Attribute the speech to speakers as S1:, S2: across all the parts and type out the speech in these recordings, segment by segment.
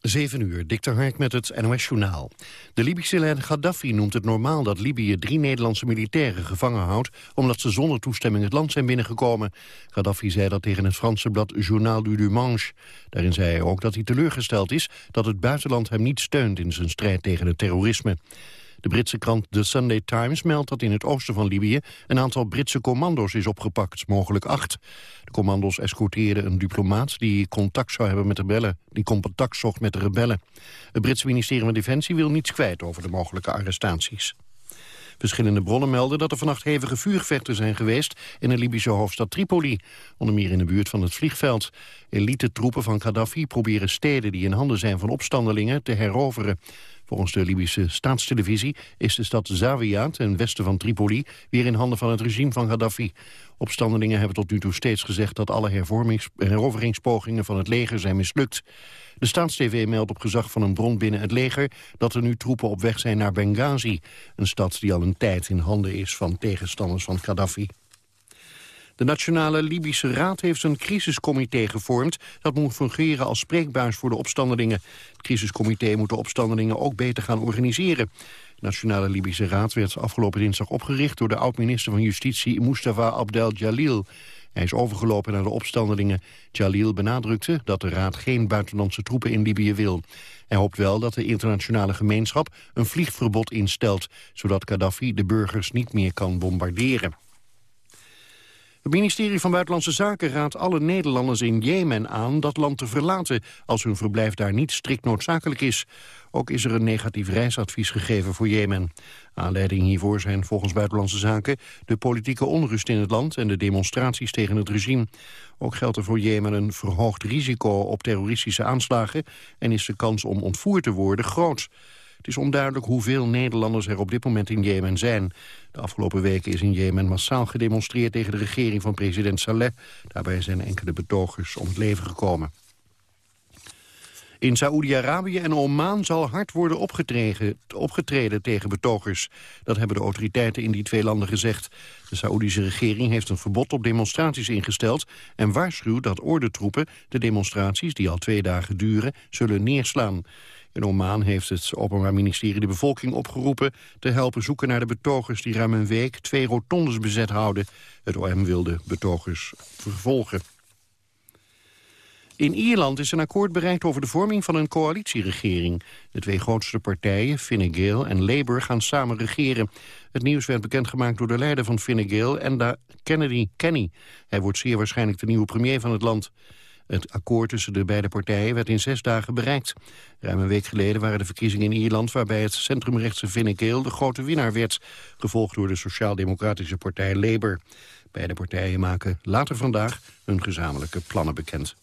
S1: 7 uur, Dikter Hark met het NOS-journaal. De Libische leider Gaddafi noemt het normaal dat Libië drie Nederlandse militairen gevangen houdt... omdat ze zonder toestemming het land zijn binnengekomen. Gaddafi zei dat tegen het Franse blad Journal du Dimanche. Daarin zei hij ook dat hij teleurgesteld is dat het buitenland hem niet steunt... in zijn strijd tegen het terrorisme. De Britse krant The Sunday Times meldt dat in het oosten van Libië... een aantal Britse commando's is opgepakt, mogelijk acht. De commando's escorteerden een diplomaat die contact zou hebben met de rebellen... die contact zocht met de rebellen. Het Britse ministerie van Defensie wil niets kwijt over de mogelijke arrestaties. Verschillende bronnen melden dat er vannacht hevige vuurgevechten zijn geweest in de Libische hoofdstad Tripoli, onder meer in de buurt van het vliegveld. Elite troepen van Gaddafi proberen steden die in handen zijn van opstandelingen te heroveren. Volgens de Libische staatstelevisie is de stad Zawiya, ten westen van Tripoli, weer in handen van het regime van Gaddafi. Opstandelingen hebben tot nu toe steeds gezegd dat alle heroveringspogingen van het leger zijn mislukt. De staatstv meldt op gezag van een bron binnen het leger dat er nu troepen op weg zijn naar Benghazi, een stad die al een tijd in handen is van tegenstanders van Gaddafi. De Nationale Libische Raad heeft een crisiscomité gevormd... dat moet fungeren als spreekbuis voor de opstandelingen. Het crisiscomité moet de opstandelingen ook beter gaan organiseren. De Nationale Libische Raad werd afgelopen dinsdag opgericht... door de oud-minister van Justitie Mustafa Abdel Jalil. Hij is overgelopen naar de opstandelingen. Jalil benadrukte dat de Raad geen buitenlandse troepen in Libië wil. Hij hoopt wel dat de internationale gemeenschap een vliegverbod instelt... zodat Gaddafi de burgers niet meer kan bombarderen. Het ministerie van Buitenlandse Zaken raadt alle Nederlanders in Jemen aan dat land te verlaten als hun verblijf daar niet strikt noodzakelijk is. Ook is er een negatief reisadvies gegeven voor Jemen. Aanleiding hiervoor zijn volgens Buitenlandse Zaken de politieke onrust in het land en de demonstraties tegen het regime. Ook geldt er voor Jemen een verhoogd risico op terroristische aanslagen en is de kans om ontvoerd te worden groot. Het is onduidelijk hoeveel Nederlanders er op dit moment in Jemen zijn. De afgelopen weken is in Jemen massaal gedemonstreerd tegen de regering van president Saleh. Daarbij zijn enkele betogers om het leven gekomen. In Saoedi-Arabië en Oman zal hard worden opgetreden, opgetreden tegen betogers. Dat hebben de autoriteiten in die twee landen gezegd. De Saoedische regering heeft een verbod op demonstraties ingesteld... en waarschuwt dat ordentroepen de demonstraties, die al twee dagen duren, zullen neerslaan. In Oman heeft het Openbaar Ministerie de bevolking opgeroepen... te helpen zoeken naar de betogers die ruim een week twee rotondes bezet houden. Het OM wilde betogers vervolgen. In Ierland is een akkoord bereikt over de vorming van een coalitieregering. De twee grootste partijen, Fine Gael en Labour, gaan samen regeren. Het nieuws werd bekendgemaakt door de leider van Fine Gael, Enda Kennedy Kenny. Hij wordt zeer waarschijnlijk de nieuwe premier van het land. Het akkoord tussen de beide partijen werd in zes dagen bereikt. Ruim een week geleden waren de verkiezingen in Ierland... waarbij het centrumrechtse Fine Gael de grote winnaar werd... gevolgd door de sociaal-democratische partij Labour. Beide partijen maken later vandaag hun gezamenlijke plannen bekend.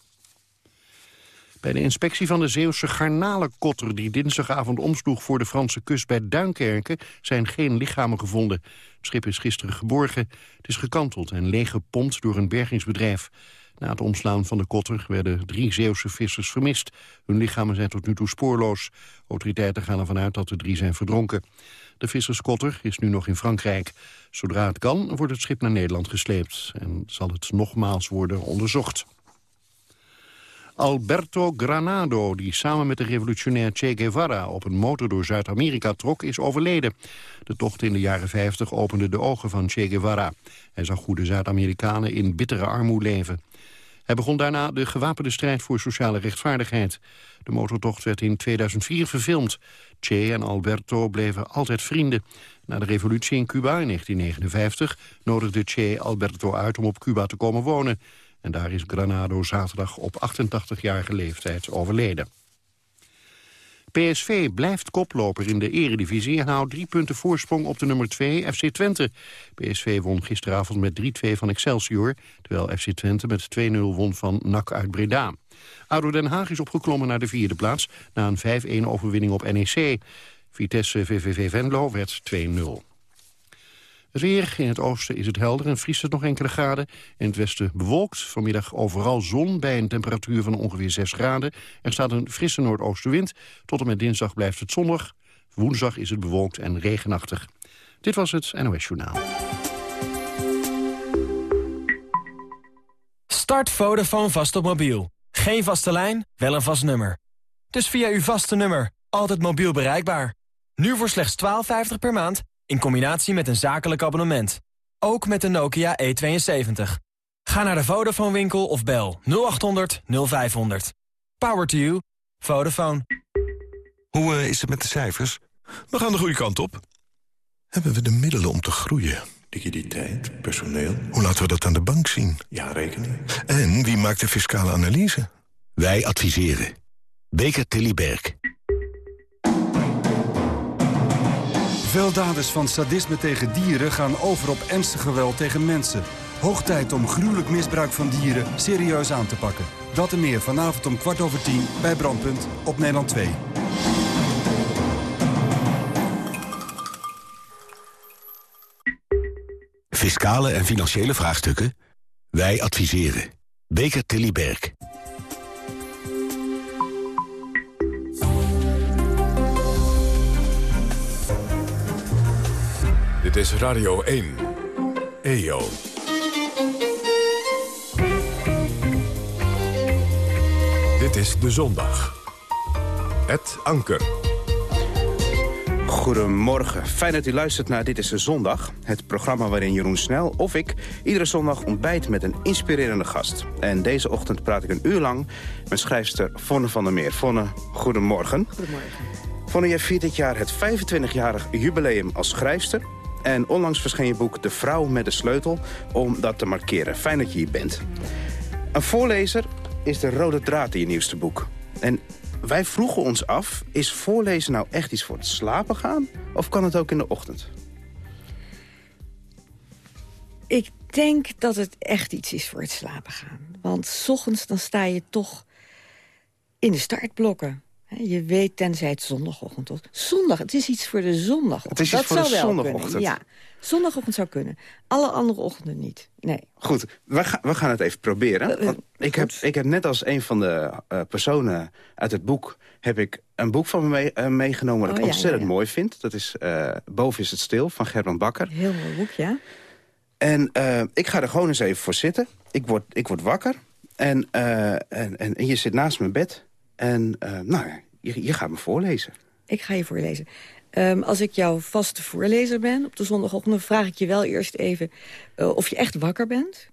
S1: Bij de inspectie van de Zeeuwse garnalenkotter... die dinsdagavond omsloeg voor de Franse kust bij Duinkerken... zijn geen lichamen gevonden. Het schip is gisteren geborgen. Het is gekanteld en leeggepompt door een bergingsbedrijf. Na het omslaan van de kotter werden drie Zeeuwse vissers vermist. Hun lichamen zijn tot nu toe spoorloos. Autoriteiten gaan ervan uit dat de drie zijn verdronken. De visserskotter is nu nog in Frankrijk. Zodra het kan wordt het schip naar Nederland gesleept... en zal het nogmaals worden onderzocht. Alberto Granado, die samen met de revolutionair Che Guevara op een motor door Zuid-Amerika trok, is overleden. De tocht in de jaren 50 opende de ogen van Che Guevara. Hij zag goede Zuid-Amerikanen in bittere armoede leven. Hij begon daarna de gewapende strijd voor sociale rechtvaardigheid. De motortocht werd in 2004 verfilmd. Che en Alberto bleven altijd vrienden. Na de revolutie in Cuba in 1959 nodigde Che Alberto uit om op Cuba te komen wonen. En daar is Granado zaterdag op 88-jarige leeftijd overleden. PSV blijft koploper in de eredivisie en houdt drie punten voorsprong op de nummer 2 FC Twente. PSV won gisteravond met 3-2 van Excelsior, terwijl FC Twente met 2-0 won van NAC uit Breda. ADO Den Haag is opgeklommen naar de vierde plaats na een 5-1 overwinning op NEC. Vitesse VVV Venlo werd 2-0. Weer, in het oosten is het helder en vriest het nog enkele graden. In het westen bewolkt, vanmiddag overal zon bij een temperatuur van ongeveer 6 graden. Er staat een frisse noordoostenwind. Tot en met dinsdag blijft het zonnig. Woensdag is het bewolkt en regenachtig. Dit was het NOS Journaal.
S2: Start Vodafone vast op mobiel. Geen vaste lijn, wel een vast nummer. Dus via uw vaste nummer, altijd mobiel bereikbaar. Nu voor slechts 12,50 per maand, in combinatie met een zakelijk abonnement. Ook met de Nokia E72. Ga naar de Vodafone winkel of bel 0800 0500. Power to you. Vodafone.
S3: Hoe eh, is het met de cijfers? We gaan de goede kant op. Hebben we de middelen om te groeien?
S4: Liquiditeit, personeel.
S3: Hoe laten we dat aan de bank zien?
S4: Ja, rekening.
S3: En wie maakt de fiscale analyse?
S5: Wij adviseren. Beker Tilly Berg.
S6: Veel daders van sadisme tegen dieren gaan over op ernstig geweld tegen mensen. Hoog tijd om gruwelijk misbruik van dieren serieus aan te pakken. Dat en meer vanavond om kwart over tien bij Brandpunt op Nederland 2.
S5: Fiscale en financiële vraagstukken? Wij adviseren. Beker Tilly Berg.
S7: Dit is Radio 1. EO. Dit is De Zondag. Het Anker.
S8: Goedemorgen. Fijn dat u luistert naar Dit is de Zondag. Het programma waarin Jeroen Snel of ik iedere zondag ontbijt met een inspirerende gast. En deze ochtend praat ik een uur lang met schrijfster Vonne van der Meer. Vonne, goedemorgen.
S9: Goedemorgen.
S8: Vonne, jij viert dit jaar het 25-jarig jubileum als schrijfster. En onlangs verscheen je boek De Vrouw met de Sleutel om dat te markeren. Fijn dat je hier bent. Een voorlezer is de rode draad in je nieuwste boek. En wij vroegen ons af, is voorlezen nou echt iets voor het slapen gaan? Of kan het ook in de ochtend?
S9: Ik denk dat het echt iets is voor het slapen gaan. Want s ochtends dan sta je toch in de startblokken. Je weet, tenzij het zondagochtend was. Zondag, het is iets voor de zondagochtend.
S8: Het is iets
S9: dat
S8: voor de
S9: zou
S8: zondagochtend.
S9: Ja, zondagochtend zou kunnen. Alle andere ochtenden niet. Nee.
S8: Goed, we, gaan we gaan het even proberen.
S9: Eh,
S8: Want ik, heb, ik heb net als een van de eh, personen uit het boek... heb ik een boek van me mee- eh, meegenomen dat
S9: Oh,
S8: ik
S9: ja,
S8: ontzettend
S9: ja, ja.
S8: mooi vind. Dat is eh, Boven is het stil van Gerbrand Bakker.
S9: Heel mooi boek, ja.
S8: En eh, ik ga er gewoon eens even voor zitten. Ik word, ik word wakker. En, eh, en, en, en je zit naast mijn bed. En eh, nou, ja, je, je gaat me voorlezen.
S9: Ik ga je voorlezen. Ehm, als ik jouw vaste voorlezer ben op de zondagochtend... vraag ik je wel eerst even eh, of je echt wakker bent.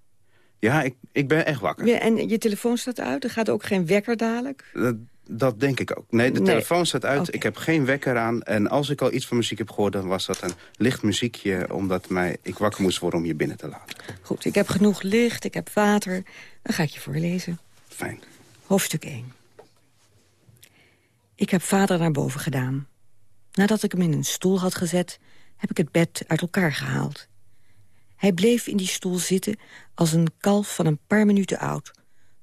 S8: Ja, ik, ik ben echt wakker.
S9: Ja, en je telefoon staat uit. Er gaat ook geen wekker dadelijk.
S8: Dat, dat denk ik ook. Nee, de
S9: Nee.
S8: telefoon staat uit. Ik heb geen wekker aan. En als ik al iets van muziek heb gehoord... dan was dat een licht muziekje... omdat mij, ik wakker moest worden om je binnen te laten.
S9: Goed, ik heb genoeg licht, ik heb water. Dan ga ik je voorlezen.
S8: Fijn.
S9: Hoofdstuk 1. Ik heb vader naar boven gedaan. Nadat ik hem in een stoel had gezet, heb ik het bed uit elkaar gehaald. Hij bleef in die stoel zitten als een kalf van een paar minuten oud...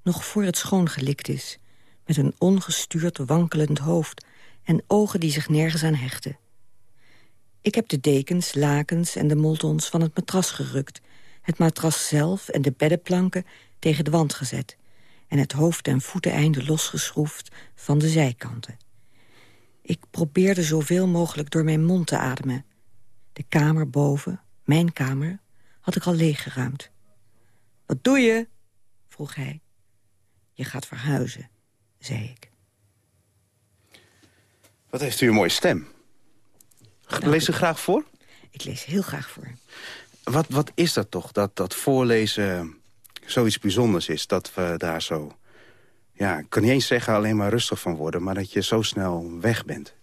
S9: nog voor het schoongelikt is, met een ongestuurd wankelend hoofd... en ogen die zich nergens aan hechten. Ik heb de dekens, lakens en de moltons van het matras gerukt... het matras zelf en de beddenplanken tegen de wand gezet... en het hoofd- en voeteneinde losgeschroefd van de zijkanten. Ik probeerde zoveel mogelijk door mijn mond te ademen. De kamer boven, mijn kamer, had ik al leeggeruimd. Wat doe je? vroeg hij. Je gaat verhuizen, zei ik.
S8: Wat heeft u een mooie stem. Lees u graag voor?
S9: Ik lees heel graag voor.
S8: Wat, wat is dat toch, dat, dat voorlezen zoiets bijzonders is? Dat we daar zo, ja, ik kan niet eens zeggen alleen maar rustig van worden... maar dat je zo snel weg bent.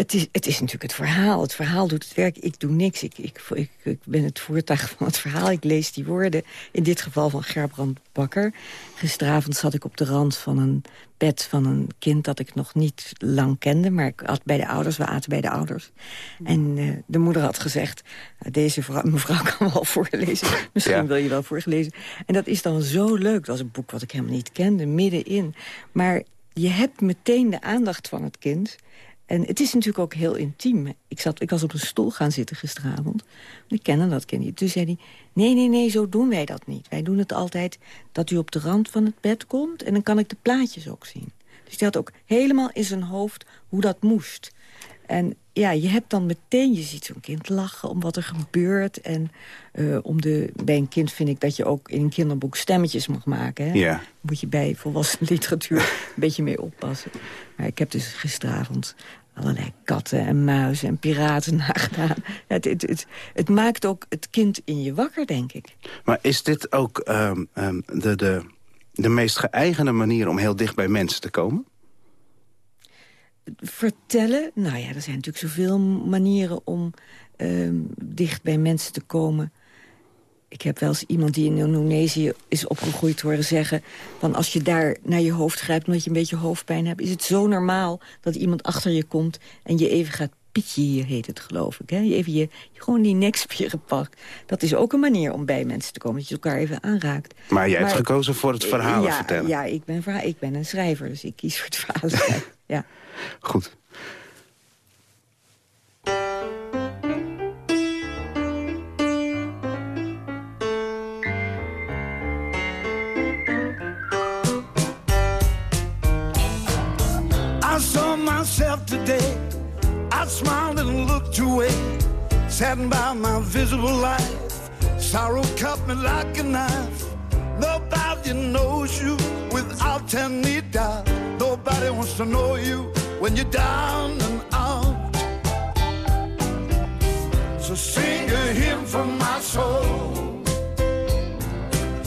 S9: Het is, het is natuurlijk het verhaal. Het verhaal doet het werk. Ik doe niks. Ik, ik, ik, ik ben het voertuig van het verhaal. Ik lees die woorden. In dit geval van Gerbrand Bakker. Gisteravond zat ik op de rand van een bed van een kind... dat ik nog niet lang kende. Maar ik had bij de ouders. We aten bij de ouders. En eh, de moeder had gezegd... "Nou, deze vrouw, mevrouw kan wel voorlezen. Misschien
S8: Ja.
S9: wil je wel voorgelezen. En dat is dan zo leuk. Dat was een boek wat ik helemaal niet kende. Middenin. Maar je hebt meteen de aandacht van het kind... En het is natuurlijk ook heel intiem. Ik, zat, ik was op een stoel gaan zitten gisteravond. Ik kende dat kind niet. Toen zei hij, nee, nee, nee, zo doen wij dat niet. Wij doen het altijd dat u op de rand van het bed komt... en dan kan ik de plaatjes ook zien. Dus hij had ook helemaal in zijn hoofd hoe dat moest. En ja, je hebt dan meteen, je ziet zo'n kind lachen om wat er gebeurt. En uh, om de, bij een kind vind ik dat je ook in een kinderboek stemmetjes mag maken. Hè?
S8: Ja.
S9: Moet je bij volwassen literatuur een beetje mee oppassen. Maar ik heb dus gisteravond allerlei katten en muizen en piraten nagedaan. Het, het, het, het, maakt ook het kind in je wakker, denk ik.
S8: Maar is dit ook um, um, de, de, de meest geëigende manier om heel dicht bij mensen te komen?
S9: Vertellen? Nou ja, er zijn natuurlijk zoveel manieren om um, dicht bij mensen te komen. Ik heb wel eens iemand die in Indonesië is opgegroeid horen zeggen... van als je daar naar je hoofd grijpt omdat je een beetje hoofdpijn hebt... is het zo normaal dat iemand achter je komt en je even gaat pietje hier heet het, geloof ik. Hè? Je even je, gewoon die nekspieren pakt. Dat is ook een manier om bij mensen te komen, dat je elkaar even aanraakt.
S8: Maar jij hebt gekozen voor het verhaal
S9: ja,
S8: vertellen.
S9: Ja, ik ben, ik ben een schrijver, dus ik kies voor het verhaal. ja.
S8: Goed.
S10: myself today. I smiled and looked away, saddened by my visible life. Sorrow cut me like a knife. Nobody knows you without telling me down. Nobody wants to know you when you're down and out. So sing a hymn from my soul.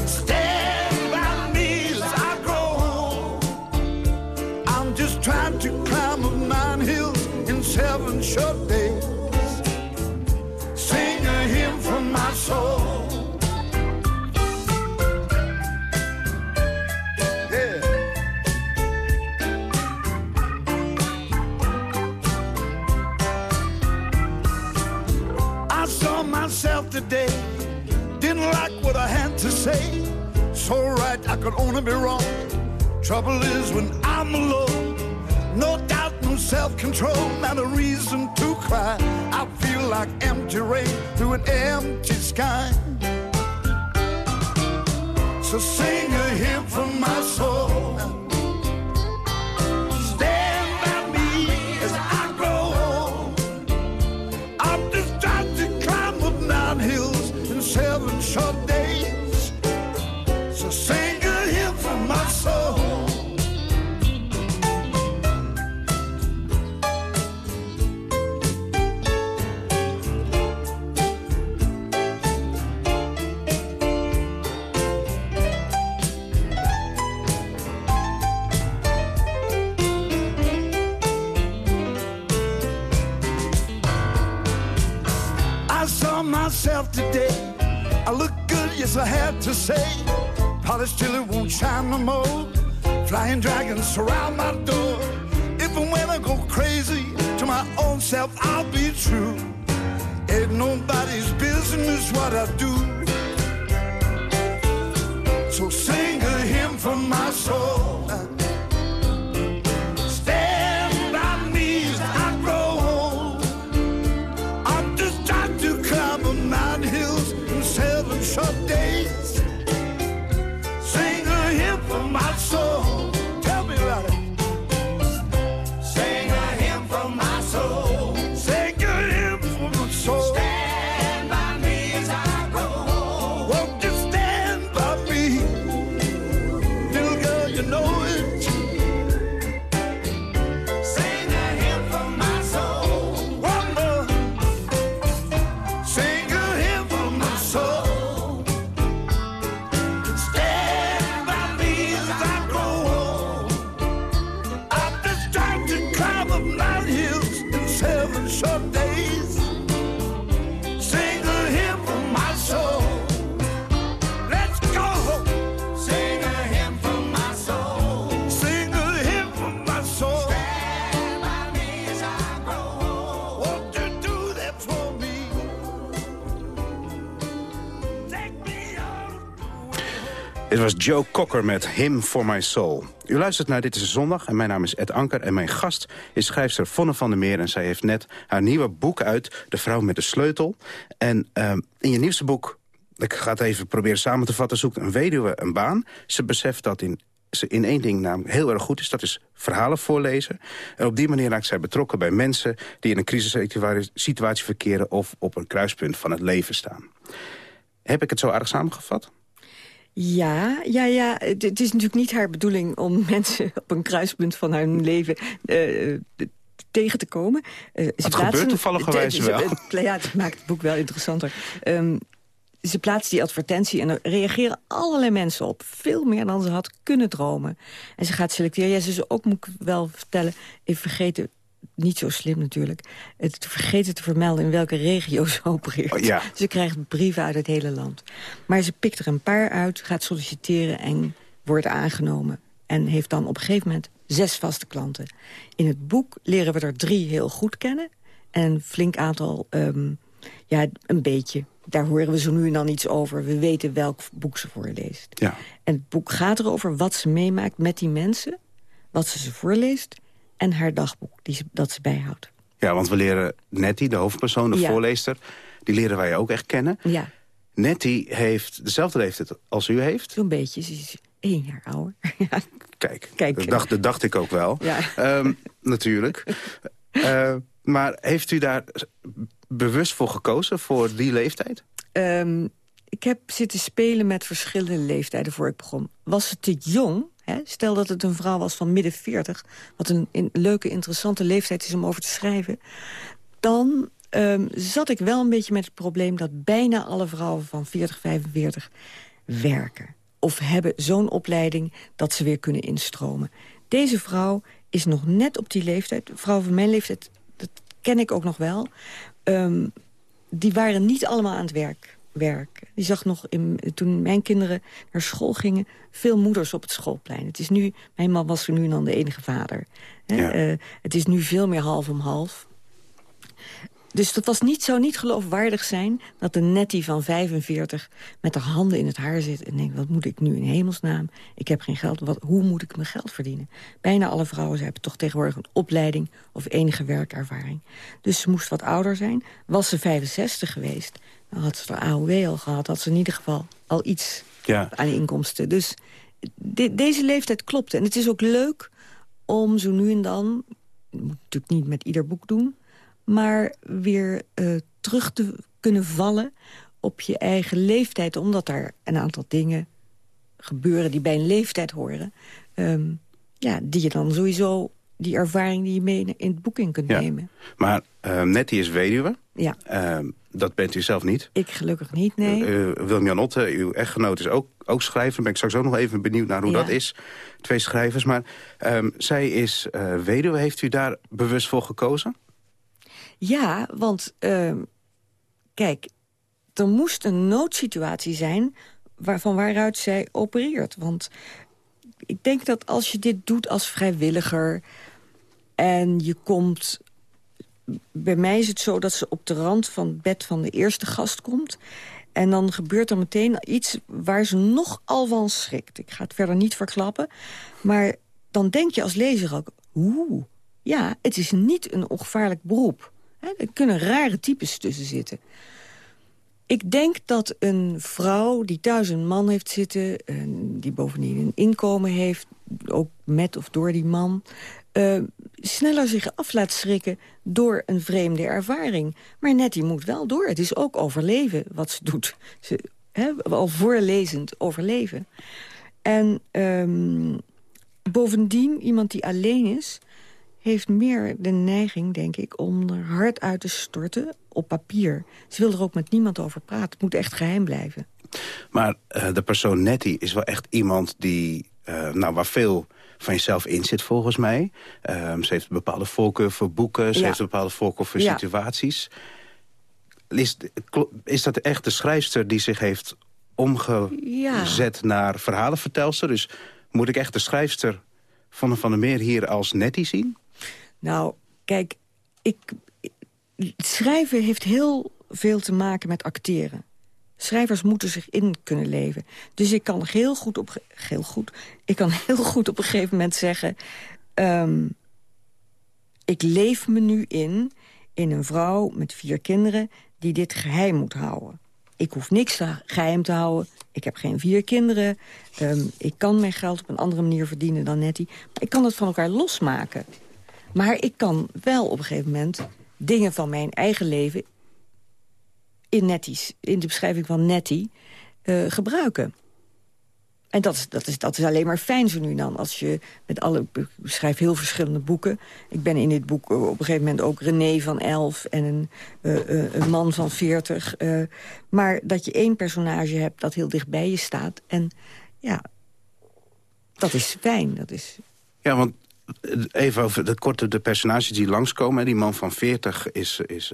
S10: Stand by me as I grow. I'm just trying to climb up nine hills in seven short days. Sing a hymn from my soul. So right, I could only be wrong. Trouble is when I'm alone. No doubt, no self-control, not a reason to cry. I feel like empty rain through an empty sky. So sing a hymn from my soul. Today. I look good, yes, I had to say. Polished till it won't shine no more. Flying dragons surround my door. If and when I go crazy, to my own self, I'll be true. Ain't nobody's business what I do. So sing a hymn from my soul.
S8: Was Joe Cocker met Him for My Soul. U luistert naar Dit is Zondag en mijn naam is Ed Anker... en mijn gast is schrijfster Vonne van der Meer... en zij heeft net haar nieuwe boek uit, De Vrouw met de Sleutel. En uh, in je nieuwste boek, ik ga het even proberen samen te vatten... zoekt een weduwe een baan. Ze beseft dat in ze in één ding namelijk heel erg goed is. Dat is verhalen voorlezen. En op die manier raakt zij betrokken bij mensen... die in een crisissituatie verkeren... of op een kruispunt van het leven staan. Heb ik het zo aardig samengevat?
S9: Ja, ja, ja. Het, is natuurlijk niet haar bedoeling om mensen op een kruispunt van hun leven eh, tegen te komen. Uh, ze
S8: Het gebeurt toevalligerwijs
S9: ze-
S8: wel.
S9: Ja, het maakt het boek wel interessanter. Ehm, ze plaatst die advertentie en er reageren allerlei mensen op. Veel meer dan ze had kunnen dromen. En ze gaat selecteren. Ja, ze ook, moet ik wel vertellen, even vergeten... Niet zo slim natuurlijk. Het te vergeten te vermelden in welke regio ze opereert.
S8: Oh, ja.
S9: Ze krijgt brieven uit het hele land. Maar ze pikt er een paar uit, gaat solliciteren en wordt aangenomen. En heeft dan op een gegeven moment zes vaste klanten. In het boek leren we er drie heel goed kennen. En een flink aantal, ehm, ja, een beetje. Daar horen we zo nu en dan iets over. We weten welk boek ze voorleest.
S8: Ja.
S9: En het boek gaat erover wat ze meemaakt met die mensen. Wat ze ze voorleest. En haar dagboek die ze, dat ze bijhoudt.
S8: Ja, want we leren Nettie, de hoofdpersoon, de
S9: Ja.
S8: voorleester... die leren wij ook echt kennen.
S9: Ja,
S8: Nettie heeft dezelfde leeftijd als u heeft.
S9: zo'n beetje. Ze is één jaar ouder. ja,
S8: Kijk,
S9: Kijk.
S8: Dat, dacht, dat dacht ik ook wel.
S9: Ja.
S8: Ehm, natuurlijk. Eh, maar heeft u daar bewust voor gekozen, voor die leeftijd?
S9: Ehm, ik heb zitten spelen met verschillende leeftijden voor ik begon. Was ze te jong, stel dat het een vrouw was van midden 40... wat een, leuke, interessante leeftijd is om over te schrijven... dan ehm, zat ik wel een beetje met het probleem... dat bijna alle vrouwen van 40, 45 werken. Of hebben zo'n opleiding dat ze weer kunnen instromen. Deze vrouw is nog net op die leeftijd. Vrouwen van mijn leeftijd, dat ken ik ook nog wel... Ehm, die waren niet allemaal aan het werk. Werk. Die zag nog, in, toen mijn kinderen naar school gingen... veel moeders op het schoolplein. Het is nu, mijn man was er nu dan de enige vader. Hè?
S8: Ja.
S9: Eh, het is nu veel meer half om half. Dus dat was niet, zou niet geloofwaardig zijn... dat een nettie van 45 met haar handen in het haar zit... en denkt, wat moet ik nu in hemelsnaam? Ik heb geen geld, wat, hoe moet ik mijn geld verdienen? Bijna alle vrouwen ze hebben toch tegenwoordig een opleiding... of enige werkervaring. Dus ze moest wat ouder zijn. Was ze 65 geweest, dan had ze de AOW al gehad... had ze in ieder geval al iets
S8: Ja.
S9: aan inkomsten. Dus de- deze leeftijd klopte. En het is ook leuk om zo nu en dan... moet natuurlijk niet met ieder boek doen... maar weer eh, terug te kunnen vallen op je eigen leeftijd... omdat daar een aantal dingen gebeuren die bij een leeftijd horen... ehm, ja, die je dan sowieso, die ervaring die je mee in het boek in kunt
S8: Ja.
S9: nemen.
S8: Maar eh, Nettie is weduwe.
S9: Ja,
S8: Ehm, dat bent u zelf niet.
S9: ik gelukkig niet, nee.
S8: Eh, William Otte, uw echtgenoot, is ook, ook schrijver. Ben ik straks ook nog even benieuwd naar hoe
S9: Ja.
S8: dat is. Twee schrijvers. Maar zij is eh, weduwe. Heeft u daar bewust voor gekozen?
S9: Ja, want ehm, kijk, er moest een noodsituatie zijn waar, van waaruit zij opereert. Want ik denk dat als je dit doet als vrijwilliger... en je komt... Bij mij is het zo dat ze op de rand van het bed van de eerste gast komt... en dan gebeurt er meteen iets waar ze nogal van schrikt. Ik ga het verder niet verklappen. Maar dan denk je als lezer ook... oeh, ja, het is niet een ongevaarlijk beroep. Er kunnen rare types tussen zitten. Ik denk dat een vrouw die thuis een man heeft zitten... en die bovendien een inkomen heeft, ook met of door die man... eh, sneller zich af laat schrikken door een vreemde ervaring. Maar net die moet wel door. Het is ook overleven wat ze doet. Ze, hè, al voorlezend overleven. En ehm, bovendien, iemand die alleen is heeft meer de neiging, denk ik, om er hard uit te storten op papier. Ze wil er ook met niemand over praten. Het moet echt geheim blijven.
S8: Maar eh, de persoon Nettie is wel echt iemand die, eh, nou, waar veel van jezelf in zit volgens mij. Ehm, ze heeft een bepaalde voorkeur voor boeken. Ze
S9: Ja.
S8: heeft een bepaalde voorkeur voor
S9: Ja.
S8: situaties. Is, is dat echt de schrijfster die zich heeft omgezet naar verhalenvertelster? Dus moet ik echt de schrijfster van de Van der Meer hier als Nettie zien?
S9: Nou, kijk, ik, schrijven heeft heel veel te maken met acteren. Schrijvers moeten zich in kunnen leven. Dus ik kan heel goed op, heel goed, ik kan heel goed op een gegeven moment zeggen... ehm, ik leef me nu in, in een vrouw met vier kinderen... die dit geheim moet houden. ik hoef niks geheim te houden. Ik heb geen vier kinderen. Ehm, ik kan mijn geld op een andere manier verdienen dan Nettie. Maar ik kan het van elkaar losmaken. Maar ik kan wel op een gegeven moment dingen van mijn eigen leven... in, Nettie's, in de beschrijving van Nettie uh, gebruiken. En dat is, dat, is, dat is alleen maar fijn zo nu dan. Als je met alle... Ik schrijf heel verschillende boeken. Ik ben in dit boek op een gegeven moment ook René van Elf... en een, uh, een man van veertig. Uh, maar dat je één personage hebt dat heel dicht bij je staat. En ja, dat is fijn. Dat is...
S8: Ja, want even over de korte de personages die langskomen. Die man van 40 is, is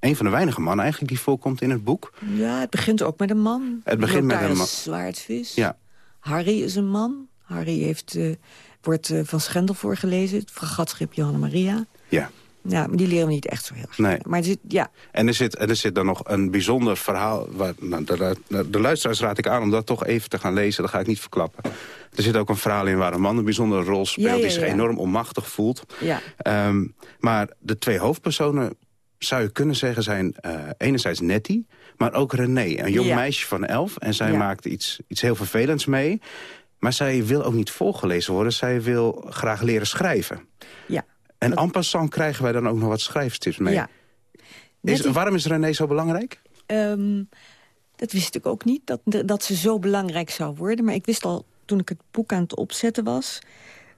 S8: een van de weinige mannen eigenlijk die voorkomt in het boek.
S9: Ja, het begint ook met een man.
S8: Het begint met een man.
S9: Zwaardvis.
S8: Ja.
S9: Harry is een man. Harry heeft, uh, wordt uh, van Schendel voorgelezen. Het fragatschip Johanna Maria.
S8: Ja.
S9: Ja, maar die leren we niet echt zo heel erg.
S8: Nee.
S9: Maar er zit, ja.
S8: En er zit, en er zit dan nog een bijzonder verhaal... Waar, nou, de, de, de luisteraars raad ik aan om dat toch even te gaan lezen. Dat ga ik niet verklappen. Er zit ook een verhaal in waar een man een bijzondere rol speelt...
S9: Ja, ja,
S8: die zich enorm onmachtig voelt.
S9: Ja.
S8: Um, maar de twee hoofdpersonen, zou je kunnen zeggen, zijn uh, enerzijds Nettie... maar ook René, een jong meisje van elf. En zij maakt iets, iets heel vervelends mee... Maar zij wil ook niet voorgelezen worden. Zij wil graag leren schrijven.
S9: Ja.
S8: En en passant krijgen wij dan ook nog wat schrijfstips mee.
S9: ja.
S8: Is, waarom is René zo belangrijk?
S9: Ehm, dat wist ik ook niet, dat, dat ze zo belangrijk zou worden. Maar ik wist al toen ik het boek aan het opzetten was...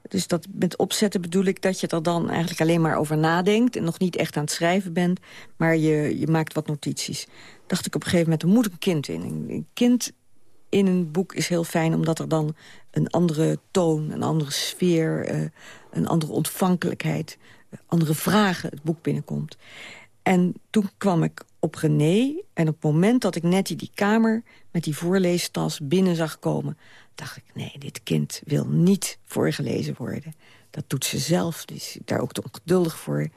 S9: dus dat met opzetten bedoel ik dat je er dan eigenlijk alleen maar over nadenkt... en nog niet echt aan het schrijven bent, maar je, je maakt wat notities. Dacht ik op een gegeven moment, er moet een kind in. Een kind in een boek is heel fijn... omdat er dan een andere toon, een andere sfeer... eh, een andere ontvankelijkheid, eh, andere vragen het boek binnenkomt. En toen kwam ik op René. En op het moment dat ik net die kamer met die voorleestas binnen zag komen... dacht ik, nee, dit kind wil niet voorgelezen worden. Dat doet ze zelf, die is daar ook te ongeduldig voor.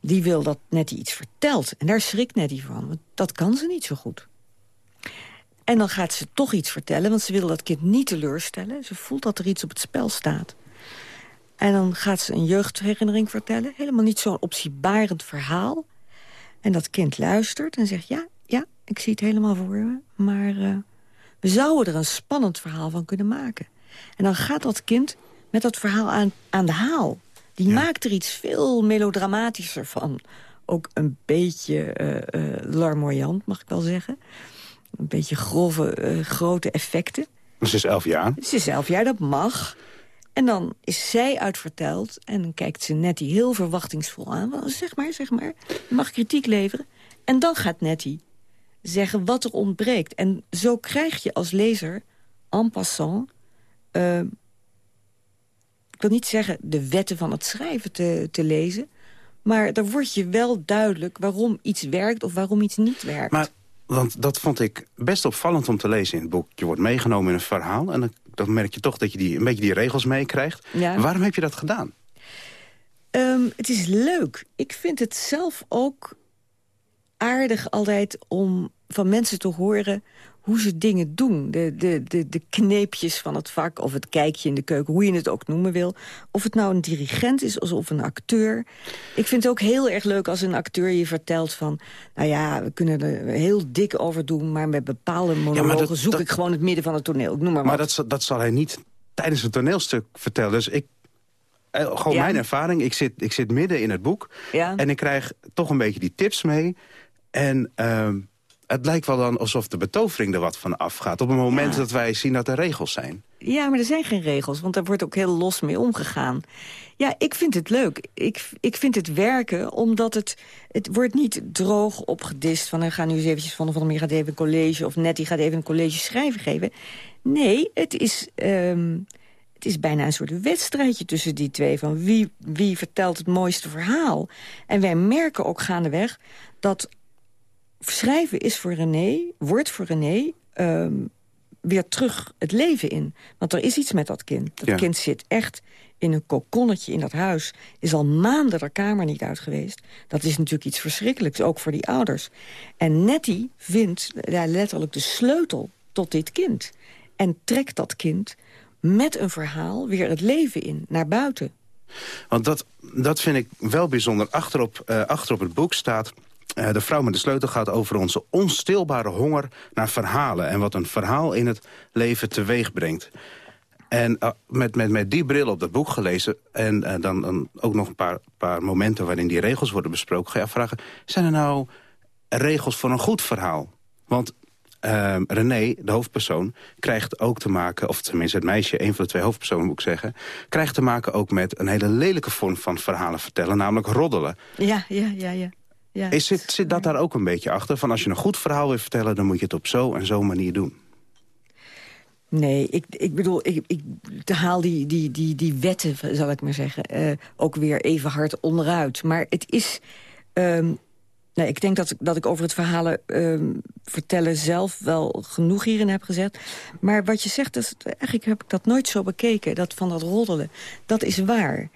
S9: Die wil dat Nettie iets vertelt. En daar schrikt Nettie van, want dat kan ze niet zo goed. En dan gaat ze toch iets vertellen, want ze wil dat kind niet teleurstellen. Ze voelt dat er iets op het spel staat. En dan gaat ze een jeugdherinnering vertellen. Helemaal niet zo'n optiebarend verhaal. En dat kind luistert en zegt... ja, ja, ik zie het helemaal voor me. Maar eh, we zouden er een spannend verhaal van kunnen maken. En dan gaat dat kind met dat verhaal aan, aan de haal. Die maakt er iets veel melodramatischer van. Ook een beetje eh, larmoyant, mag ik wel zeggen. Een beetje grove, eh, grote effecten.
S8: Ze is elf jaar.
S9: Ze is elf jaar, dat mag. En dan is zij uitverteld en dan kijkt ze Nettie heel verwachtingsvol aan. Zeg maar, zeg maar, mag kritiek leveren. En dan gaat Nettie zeggen wat er ontbreekt. En zo krijg je als lezer, en passant... eh, ik wil niet zeggen de wetten van het schrijven te, te lezen... maar dan wordt je wel duidelijk waarom iets werkt of waarom iets niet werkt.
S8: Maar want dat vond ik best opvallend om te lezen in het boek. Je wordt meegenomen in een verhaal en dan, dan merk je toch dat je die, een beetje die regels meekrijgt.
S9: Ja.
S8: Waarom heb je dat gedaan?
S9: Ehm, het is leuk. Ik vind het zelf ook aardig altijd om van mensen te horen hoe ze dingen doen. De, de, de, de kneepjes van het vak of het kijkje in de keuken, hoe je het ook noemen wil. Of het nou een dirigent is of een acteur. Ik vind het ook heel erg leuk als een acteur je vertelt van... nou ja, we kunnen er heel dik over doen... maar met bepaalde monologen
S8: dat-
S9: zoek
S8: dat-
S9: ik gewoon het midden van het toneel. Ik noem maar,
S8: Maar
S9: wat.
S8: dat, zal- dat zal hij niet tijdens het toneelstuk vertellen. Dus ik, eh, gewoon
S9: Ja.
S8: mijn ervaring, ik zit, ik zit midden in het boek...
S9: Ja.
S8: en ik krijg toch een beetje die tips mee. En ehm, het lijkt wel dan alsof de betovering er wat van afgaat... op het moment
S9: Ja.
S8: dat wij zien dat er regels zijn.
S9: Ja, maar er zijn geen regels, want daar wordt ook heel los mee omgegaan. Ja, ik vind het leuk. Ik, ik vind het werken, omdat het... Het wordt niet droog opgedist van... we gaan nu eens eventjes van... van gaat even een college of Nettie gaat even een college schrijven geven. Nee, het is... ehm, het is bijna een soort wedstrijdje tussen die twee... van wie, wie vertelt het mooiste verhaal. En wij merken ook gaandeweg dat schrijven is voor René, wordt voor René... ehm, weer terug het leven in. Want er is iets met dat kind. Dat
S8: Ja.
S9: kind zit echt in een kokonnetje in dat huis. Is al maanden de kamer niet uit geweest. Dat is natuurlijk iets verschrikkelijks, ook voor die ouders. En Nettie vindt ja, letterlijk de sleutel tot dit kind. En trekt dat kind met een verhaal weer het leven in, naar buiten.
S8: Want dat, dat vind ik wel bijzonder. Achterop, eh, achterop het boek staat... Eh, de vrouw met de sleutel gaat over onze onstilbare honger naar verhalen... en wat een verhaal in het leven teweeg brengt. En uh, met, met, met die bril op dat boek gelezen... en uh, dan, dan ook nog een paar, paar momenten waarin die regels worden besproken... ga je afvragen, zijn er nou regels voor een goed verhaal? Want uh, René, de hoofdpersoon, krijgt ook te maken... of tenminste het meisje, een van de twee hoofdpersonen moet ik zeggen... krijgt te maken ook met een hele lelijke vorm van verhalen vertellen... namelijk roddelen.
S9: Ja, ja, ja, ja. Ja.
S8: Is, zit, zit dat daar ook een beetje achter? Van als je een goed verhaal wil vertellen... dan moet je het op zo en zo'n manier doen.
S9: Nee, ik, ik bedoel, ik, ik haal die, die, die, die wetten, zal ik maar zeggen... Uh, ook weer even hard onderuit. Maar het is... Um, nou, ik denk dat, dat ik over het verhalen um, vertellen zelf wel genoeg hierin heb gezet. Maar wat je zegt, is, eigenlijk heb ik dat nooit zo bekeken. Dat van dat roddelen. Dat is waar.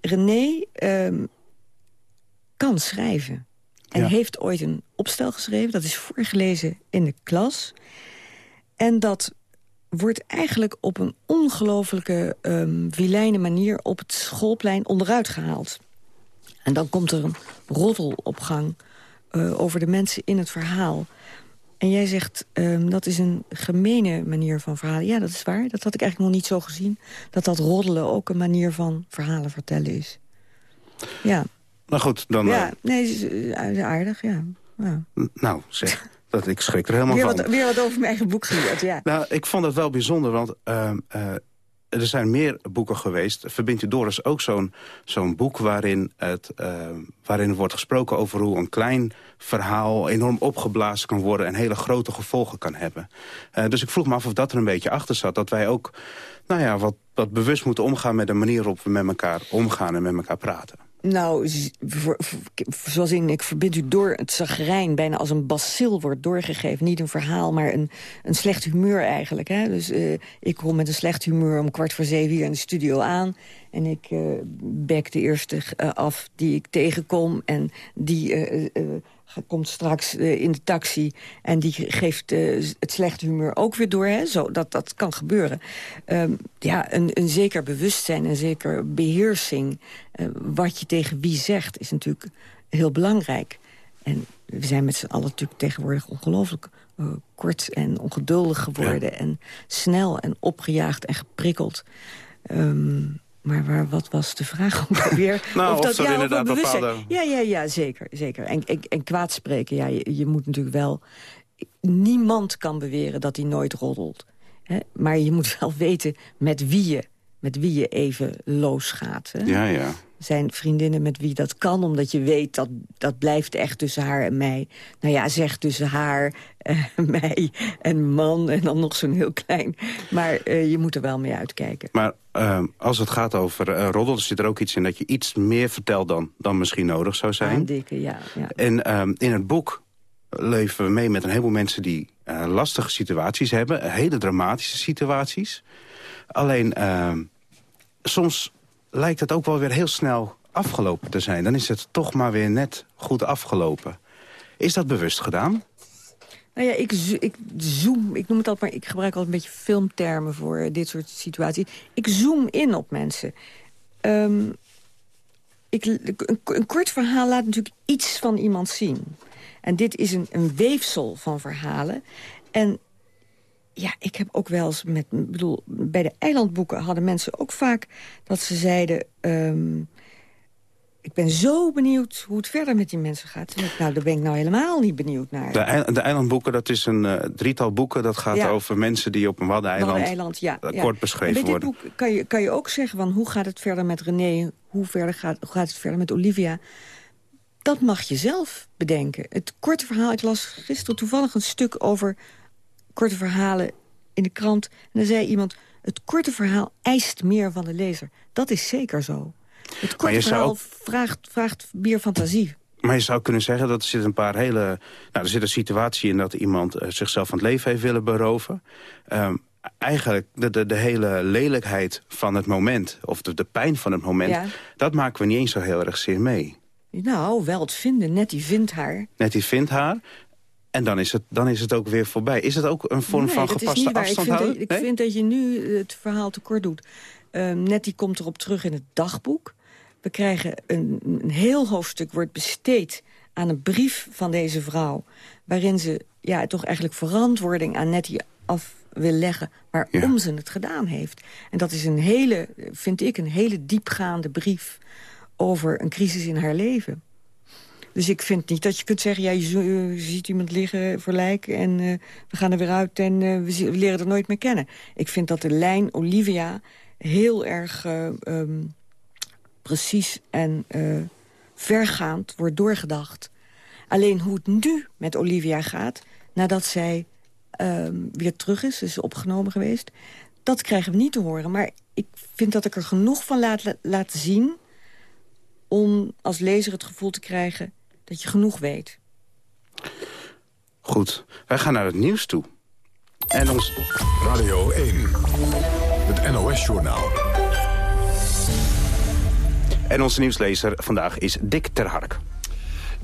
S9: René um, kan schrijven. En ja. heeft ooit een opstel geschreven. Dat is voorgelezen in de klas. En dat wordt eigenlijk op een ongelofelijke um, vilijne manier... op het schoolplein onderuit gehaald. En dan komt er een roddel op gang uh, over de mensen in het verhaal. En jij zegt, um, dat is een gemene manier van verhalen. Ja, dat is waar. Dat had ik eigenlijk nog niet zo gezien. Dat dat roddelen ook een manier van verhalen vertellen is. Ja.
S8: Nou goed, dan...
S9: Ja, nee, is aardig, ja. ja.
S8: Nou, zeg... Dat, ik schrik er helemaal
S9: weer
S8: van.
S9: Wat, weer wat over mijn eigen boek geleerd, ja.
S8: Nou, ik vond het wel bijzonder, want uh, uh, er zijn meer boeken geweest. Verbind je door is ook zo'n zo'n boek waarin, het, uh, waarin wordt gesproken over hoe een klein verhaal enorm opgeblazen kan worden en hele grote gevolgen kan hebben. Uh, dus ik vroeg me af of dat er een beetje achter zat. Dat wij ook nou ja, wat, wat bewust moeten omgaan met de manier waarop we met elkaar omgaan en met elkaar praten.
S9: Nou, zoals in Ik verbind u door het zagrijn... bijna als een bacil wordt doorgegeven. Niet een verhaal, maar een, een slecht humeur eigenlijk. Hè? Dus uh, ik kom met een slecht humeur om kwart voor zeven hier in de studio aan... en ik uh, bek de eerste uh, af die ik tegenkom... en die komt straks uh, in de taxi en die geeft uh, het slechte humeur ook weer door. Hè? Zo, dat, dat kan gebeuren. Um, ja, een, een zeker bewustzijn, een zeker beheersing... Uh, wat je tegen wie zegt, is natuurlijk heel belangrijk. En we zijn met z'n allen natuurlijk tegenwoordig ongelooflijk kort en ongeduldig geworden... Ja. en snel en opgejaagd en geprikkeld... Um, maar waar, wat was de vraag ook alweer?
S8: nou, of, dat, of ja, inderdaad bepaalde...
S9: Ja, ja, ja, zeker. zeker. En, en, en kwaadspreken, ja, je, je, moet natuurlijk wel... Niemand kan beweren dat hij nooit roddelt. Hè? Maar je moet wel weten met wie je, met wie je even losgaat. Hè?
S8: Ja, ja.
S9: Zijn vriendinnen met wie dat kan, omdat je weet dat dat blijft echt tussen haar en mij. Nou ja, zeg tussen haar, uh, mij en man en dan nog zo'n heel klein. Maar uh, je moet er wel mee uitkijken.
S8: Maar uh, als het gaat over uh, roddel, zit er ook iets in dat je iets meer vertelt dan, dan misschien nodig zou zijn.
S9: Aandikken, ja. ja.
S8: En in het boek leven we mee met een heleboel mensen die lastige situaties hebben. Hele dramatische situaties. Alleen, ehm, soms lijkt het ook wel weer heel snel afgelopen te zijn. Dan is het toch maar weer net goed afgelopen. Is dat bewust gedaan?
S9: Nou ja, ik, ik zoom, ik noem het altijd maar, ik gebruik altijd een beetje filmtermen voor dit soort situaties. Ik zoom in op mensen. Um, ik, een, een, kort verhaal laat natuurlijk iets van iemand zien. En dit is een, een weefsel van verhalen. En ja, ik heb ook wel eens met, bedoel, bij de eilandboeken hadden mensen ook vaak dat ze zeiden. Um, ik ben zo benieuwd hoe het verder met die mensen gaat. Nou, daar ben ik nou helemaal niet benieuwd naar.
S8: De, eiland, de eilandboeken, dat is een uh, drietal boeken. Dat gaat ja. over mensen die op een waddeneiland,
S9: waddeneiland ja,
S8: uh, kort
S9: ja.
S8: beschreven worden.
S9: Dit boek kan je, kan je ook zeggen van hoe gaat het verder met René? Hoe, verder gaat, hoe gaat het verder met Olivia? Dat mag je zelf bedenken. Het korte verhaal, ik las gisteren toevallig een stuk over korte verhalen in de krant. En dan zei iemand, het korte verhaal eist meer van de lezer. Dat is zeker zo. Het korte verhaal ook... vraagt, vraagt meer fantasie.
S8: Maar je zou kunnen zeggen dat er zit een paar hele... Nou, er zit een situatie in dat iemand uh, zichzelf van het leven heeft willen beroven. Um, eigenlijk de, de, de, hele lelijkheid van het moment... of de, de pijn van het moment... Ja. dat maken we niet eens zo heel erg zeer mee.
S9: Nou, wel het vinden. Nettie vindt haar.
S8: Nettie vindt haar. En dan is, het, dan is het ook weer voorbij. Is het ook een vorm
S9: nee,
S8: van gepaste afstand
S9: ik
S8: houden?
S9: Dat, ik nee? vind dat je nu het verhaal tekort doet. Um, Nettie komt erop terug in het dagboek. We krijgen een, een heel hoofdstuk wordt besteed aan een brief van deze vrouw... waarin ze ja, toch eigenlijk verantwoording aan Nettie af wil leggen... waarom ze het gedaan heeft. En dat is een hele, vind ik, een hele diepgaande brief... over een crisis in haar leven. Dus ik vind niet dat je kunt zeggen... ja, je, ziet iemand liggen voor lijk en uh, we gaan er weer uit... en uh, we, leren het nooit meer kennen. Ik vind dat de lijn Olivia heel erg uh, um, precies en vergaand wordt doorgedacht. Alleen hoe het nu met Olivia gaat... nadat zij um, weer terug is, is opgenomen geweest... dat krijgen we niet te horen. Maar ik vind dat ik er genoeg van laat, laat zien... om als lezer het gevoel te krijgen dat je genoeg weet.
S8: Goed, wij gaan naar het nieuws toe. En ons...
S7: Radio 1, het NOS-journaal.
S8: En onze nieuwslezer vandaag is Dick Terhark.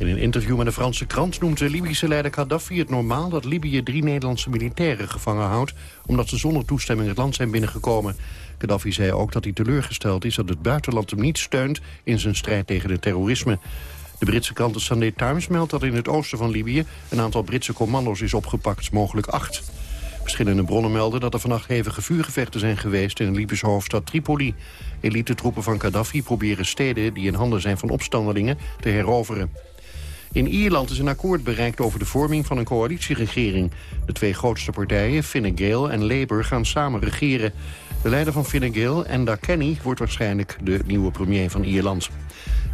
S1: In een interview met de Franse krant noemt de Libische leider Gaddafi het normaal dat Libië drie Nederlandse militairen gevangen houdt, omdat ze zonder toestemming het land zijn binnengekomen. Gaddafi zei ook dat hij teleurgesteld is dat het buitenland hem niet steunt in zijn strijd tegen het terrorisme. De Britse krant The Sunday Times meldt dat in het oosten van Libië... een aantal Britse commando's is opgepakt, mogelijk acht. Verschillende bronnen melden dat er vannacht hevige vuurgevechten zijn geweest... in de Libische hoofdstad Tripoli. Elite troepen van Gaddafi proberen steden die in handen zijn van opstandelingen te heroveren. In Ierland is een akkoord bereikt over de vorming van een coalitieregering. De twee grootste partijen, Fine Gael en Labour, gaan samen regeren. De leider van Fine Gael, Enda Kenny, wordt waarschijnlijk de nieuwe premier van Ierland.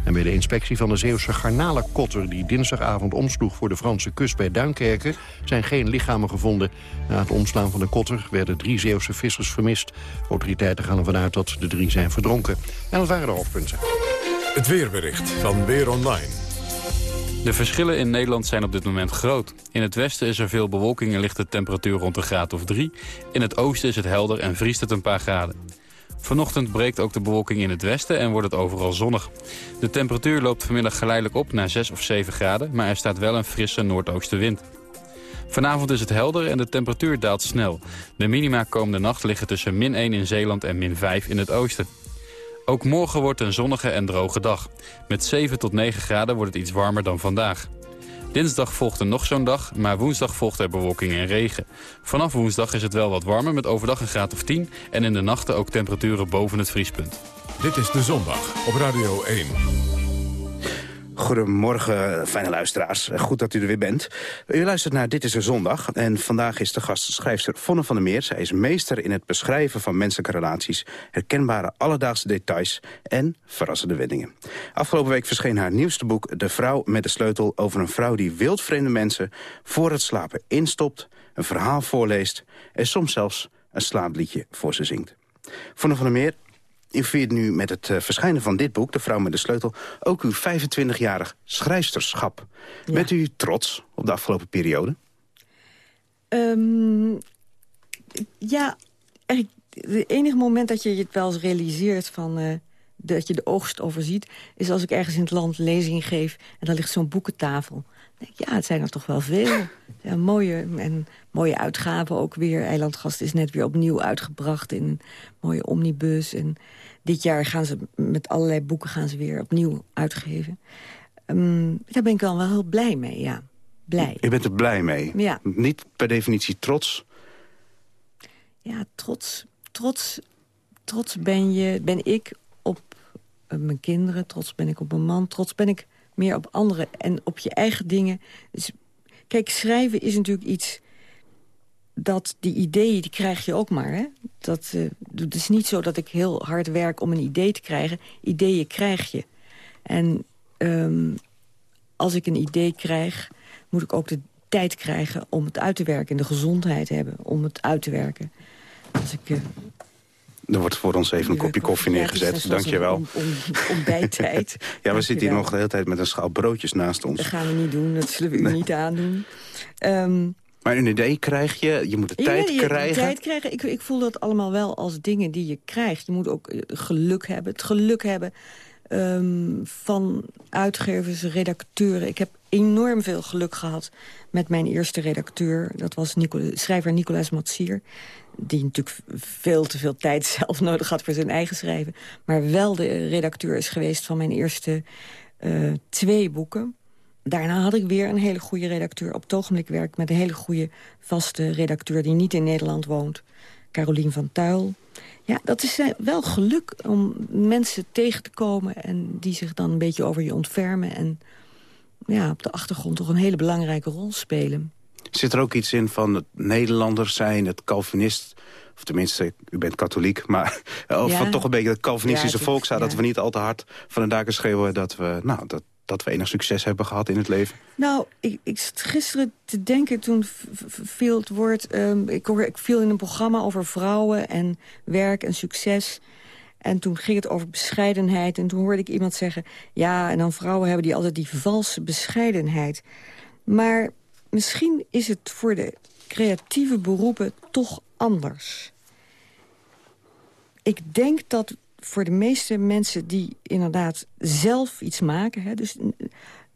S1: En bij de inspectie van de Zeeuwse garnalenkotter... die dinsdagavond omsloeg voor de Franse kust bij Duinkerken... zijn geen lichamen gevonden. Na het omslaan van de kotter werden drie Zeeuwse vissers vermist. Autoriteiten gaan ervan uit dat de drie zijn verdronken. En dat waren de hoofdpunten.
S7: Het weerbericht van Weer Online.
S11: De verschillen in Nederland zijn op dit moment groot. In het westen is er veel bewolking en ligt de temperatuur rond een graad of drie. In het oosten is het helder en vriest het een paar graden. Vanochtend breekt ook de bewolking in het westen en wordt het overal zonnig. De temperatuur loopt vanmiddag geleidelijk op naar 6 of 7 graden... maar er staat wel een frisse noordoostenwind. Vanavond is het helder en de temperatuur daalt snel. De minima komende nacht liggen tussen min 1 in Zeeland en min 5 in het oosten. Ook morgen wordt een zonnige en droge dag. Met 7 tot 9 graden wordt het iets warmer dan vandaag. Dinsdag volgt er nog zo'n dag, maar woensdag volgt er bewolking en regen. Vanaf woensdag is het wel wat warmer met overdag een graad of 10... en in de nachten ook temperaturen boven het vriespunt.
S7: Dit is De Zondag op Radio 1.
S8: Goedemorgen, fijne luisteraars. Goed dat u er weer bent. U luistert naar Dit is een Zondag. En vandaag is de gast schrijfster Vonne van der Meer. Zij is meester in het beschrijven van menselijke relaties... herkenbare alledaagse details en verrassende wendingen. Afgelopen week verscheen haar nieuwste boek... De vrouw met de sleutel over een vrouw die wildvreemde mensen... voor het slapen instopt, een verhaal voorleest... en soms zelfs een slaapliedje voor ze zingt. Vonne van der Meer, u viert nu met het uh, verschijnen van dit boek, De Vrouw met de Sleutel... ook uw 25-jarig schrijfsterschap. Ja. Bent u trots op de afgelopen periode?
S9: Um, ja, het enige moment dat je het wel eens realiseert... van uh, dat je de oogst overziet... is als ik ergens in het land lezing geef... en dan ligt zo'n boekentafel. Denk ik, ja, het zijn er toch wel veel. Ja, mooie, en mooie uitgaven ook weer. Eilandgast is net weer opnieuw uitgebracht in een mooie omnibus. En dit jaar gaan ze met allerlei boeken gaan ze weer opnieuw uitgeven. Um, daar ben ik dan wel heel blij mee, ja. Blij.
S8: Je bent er blij mee?
S9: Ja.
S8: Niet per definitie trots?
S9: Ja, trots. Trots, trots ben, je, ben ik op uh, mijn kinderen, trots ben ik op mijn man... trots ben ik meer op anderen en op je eigen dingen. Dus, kijk, schrijven is natuurlijk iets dat die ideeën, die krijg je ook maar. Hè? Dat, uh, het is niet zo dat ik heel hard werk om een idee te krijgen. Ideeën krijg je. En um, als ik een idee krijg, moet ik ook de tijd krijgen om het uit te werken. En de gezondheid hebben om het uit te werken. Als ik... Uh,
S8: er wordt voor ons even een kopje koffie neergezet. Dank je wel.
S9: Ontbijttijd.
S8: ja, we zitten hier nog de hele tijd met een schaal broodjes naast ons.
S9: Dat gaan we niet doen, dat zullen we u niet aandoen. Um,
S8: maar een idee krijg je, je moet de tijd krijgen.
S9: Tijd krijgen. Ik, ik voel dat allemaal wel als dingen die je krijgt. Je moet ook geluk hebben. Het geluk hebben um, van uitgevers, redacteuren. Ik heb enorm veel geluk gehad met mijn eerste redacteur. Dat was schrijver Nicolaas Matsier. Die natuurlijk veel te veel tijd zelf nodig had voor zijn eigen schrijven. Maar wel de redacteur is geweest van mijn eerste uh, twee boeken. daarna had ik weer een hele goede redacteur. Op het ogenblik werk met een hele goede vaste redacteur... die niet in Nederland woont. Carolien van Tuil. Ja, dat is eh, wel geluk om mensen tegen te komen... en die zich dan een beetje over je ontfermen... en ja, op de achtergrond toch een hele belangrijke rol spelen.
S8: Zit er ook iets in van het Nederlander zijn, het Calvinist... of tenminste, u bent katholiek, maar of
S9: Ja.
S8: van toch een beetje het Calvinistische
S9: Ja, het-
S8: volksaard... dat we niet al te hard van de daken schreeuwen... dat we, nou, dat, dat we enig succes hebben gehad in het leven.
S9: Nou, ik, ik zat gisteren te denken toen viel het woord... ehm, ik, hoor, ik viel in een programma over vrouwen en werk en succes... En toen ging het over bescheidenheid. En toen hoorde ik iemand zeggen... ja, en dan vrouwen hebben die altijd die valse bescheidenheid. Maar misschien is het voor de creatieve beroepen toch anders. Ik denk dat voor de meeste mensen die inderdaad zelf iets maken... Hè, dus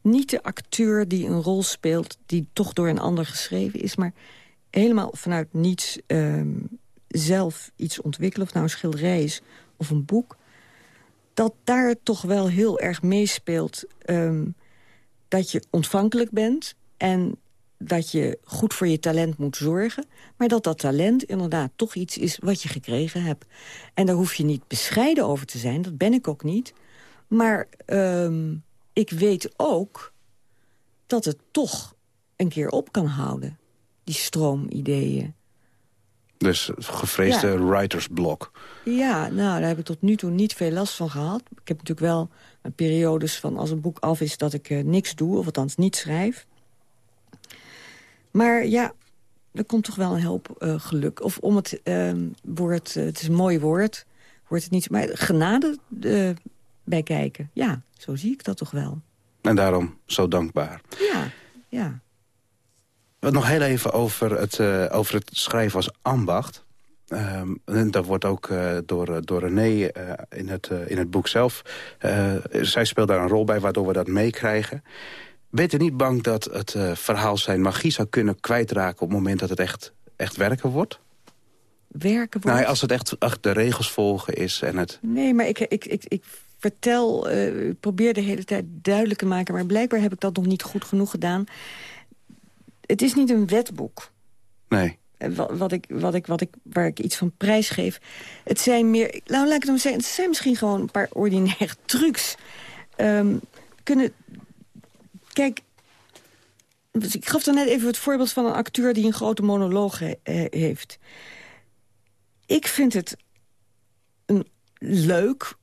S9: niet de acteur die een rol speelt... die toch door een ander geschreven is... maar helemaal vanuit niets ehm, zelf iets ontwikkelen... of nou een schilderij is of een boek... dat daar toch wel heel erg meespeelt... ehm, dat je ontvankelijk bent... en dat je goed voor je talent moet zorgen... maar dat dat talent inderdaad toch iets is wat je gekregen hebt. En daar hoef je niet bescheiden over te zijn, dat ben ik ook niet. Maar ehm, ik weet ook dat het toch een keer op kan houden. Die stroomideeën.
S8: Dus gevreesde writersblok.
S9: Ja, nou, daar heb ik tot nu toe niet veel last van gehad. Ik heb natuurlijk wel een periodes van als een boek af is... dat ik eh, niks doe, of althans niet schrijf. Maar ja, er komt toch wel een hoop eh, geluk. Of om het ehm, woord, eh, het is een mooi woord, wordt het niet... maar genade bij kijken. Ja, zo zie ik dat toch wel.
S8: En daarom zo dankbaar.
S9: Ja, ja.
S8: Nog heel even over het, eh, over het schrijven als ambacht. Ehm, en dat wordt ook eh, door, eh, door René in, het, in het boek zelf. zij speelt daar een rol bij, waardoor we dat meekrijgen. Ben je niet bang dat het verhaal zijn magie zou kunnen kwijtraken... op het moment dat het echt, echt werken wordt?
S9: Werken wordt...
S8: Nou, als het echt, echt de regels volgen is en het...
S9: Nee, maar ik, ik, ik, ik vertel, ik probeer de hele tijd duidelijk te maken... maar blijkbaar heb ik dat nog niet goed genoeg gedaan. Het is niet een wetboek.
S8: Nee.
S9: eh, wa- Wat ik, wat ik, wat ik, waar ik iets van prijs geef. Het zijn meer, nou laat ik het dan zeggen, het zijn misschien gewoon een paar ordinaire trucs. Ehm, kunnen, kijk, dus ik gaf dan net even het voorbeeld van een acteur die een grote monoloog he- he- heeft. Ik vind het een leuk,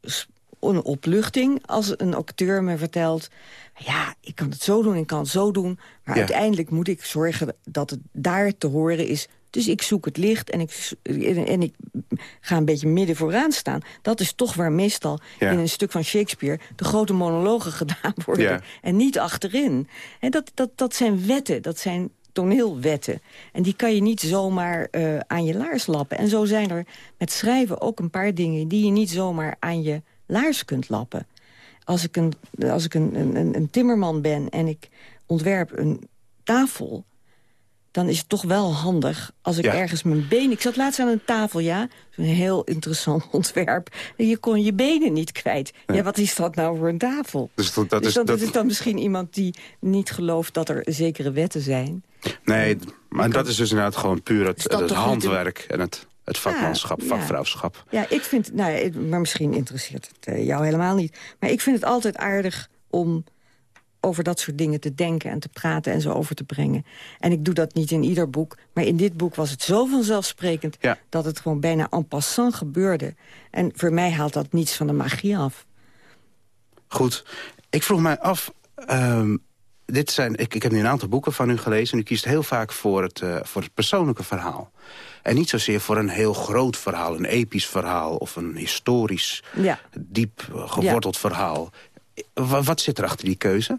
S9: een opluchting als een acteur me vertelt... ja, ik kan het zo doen, ik kan het zo doen... maar
S8: Ja.
S9: uiteindelijk moet ik zorgen dat het daar te horen is. Dus ik zoek het licht en ik, en ik ga een beetje midden vooraan staan. Dat is toch waar meestal
S8: Ja.
S9: in een stuk van Shakespeare... de grote monologen gedaan worden
S8: Ja.
S9: en niet achterin. En dat, dat, dat zijn wetten, dat zijn toneelwetten. En die kan je niet zomaar eh, aan je laars lappen. En zo zijn er met schrijven ook een paar dingen... die je niet zomaar aan je laars kunt lappen. Als ik een, als ik een, een, een timmerman ben en ik ontwerp een tafel... dan is het toch wel handig als ik
S8: Ja.
S9: ergens mijn benen... Ik zat laatst aan een tafel, ja. Zo'n heel interessant ontwerp. Je kon je benen niet kwijt. Ja, wat is dat nou voor een tafel?
S8: Dus dat, dat
S9: dus
S8: is,
S9: dan,
S8: dat,
S9: is dan misschien iemand die niet gelooft dat er zekere wetten zijn.
S8: nee, maar dat is dus inderdaad gewoon puur het,
S9: Is
S8: het handwerk en het, het vakmanschap,
S9: Ja,
S8: vakvrouwschap.
S9: Ja, ik vind, nou, ja, maar misschien interesseert het eh, jou helemaal niet. Maar ik vind het altijd aardig om over dat soort dingen te denken en te praten en zo over te brengen. En ik doe dat niet in ieder boek. Maar in dit boek was het zo vanzelfsprekend
S8: Ja.
S9: dat het gewoon bijna en passant gebeurde. En voor mij haalt dat niets van de magie af.
S8: Goed, ik vroeg mij af... ehm, dit zijn, ik, ik heb nu een aantal boeken van u gelezen... en u kiest heel vaak voor het, eh, voor het persoonlijke verhaal. En niet zozeer voor een heel groot verhaal, een episch verhaal... of een historisch,
S9: Ja.
S8: diep eh, geworteld verhaal. Wa- wat zit er achter die keuze?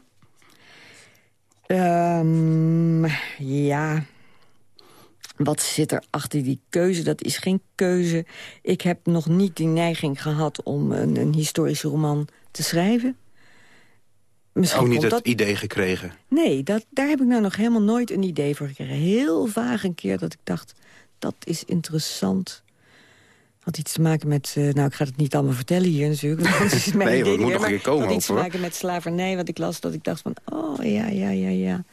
S9: Ehm, ja, wat zit er achter die keuze? Dat is geen keuze. Ik heb nog niet die neiging gehad om een, een historische roman te schrijven. Misschien
S8: Ook niet het
S9: dat...
S8: idee gekregen.
S9: Nee, dat, daar heb ik nou nog helemaal nooit een idee voor gekregen. Heel vaag een keer dat ik dacht, dat is interessant. Had iets te maken met... eh, nou, ik ga het niet allemaal vertellen hier natuurlijk. want anders is het mijn
S8: Nee,
S9: idee
S8: we moeten
S9: niet
S8: nog een keer komen
S9: had iets te maken met slavernij, wat ik las. Dat ik dacht van, oh, ja, ja, ja, ja.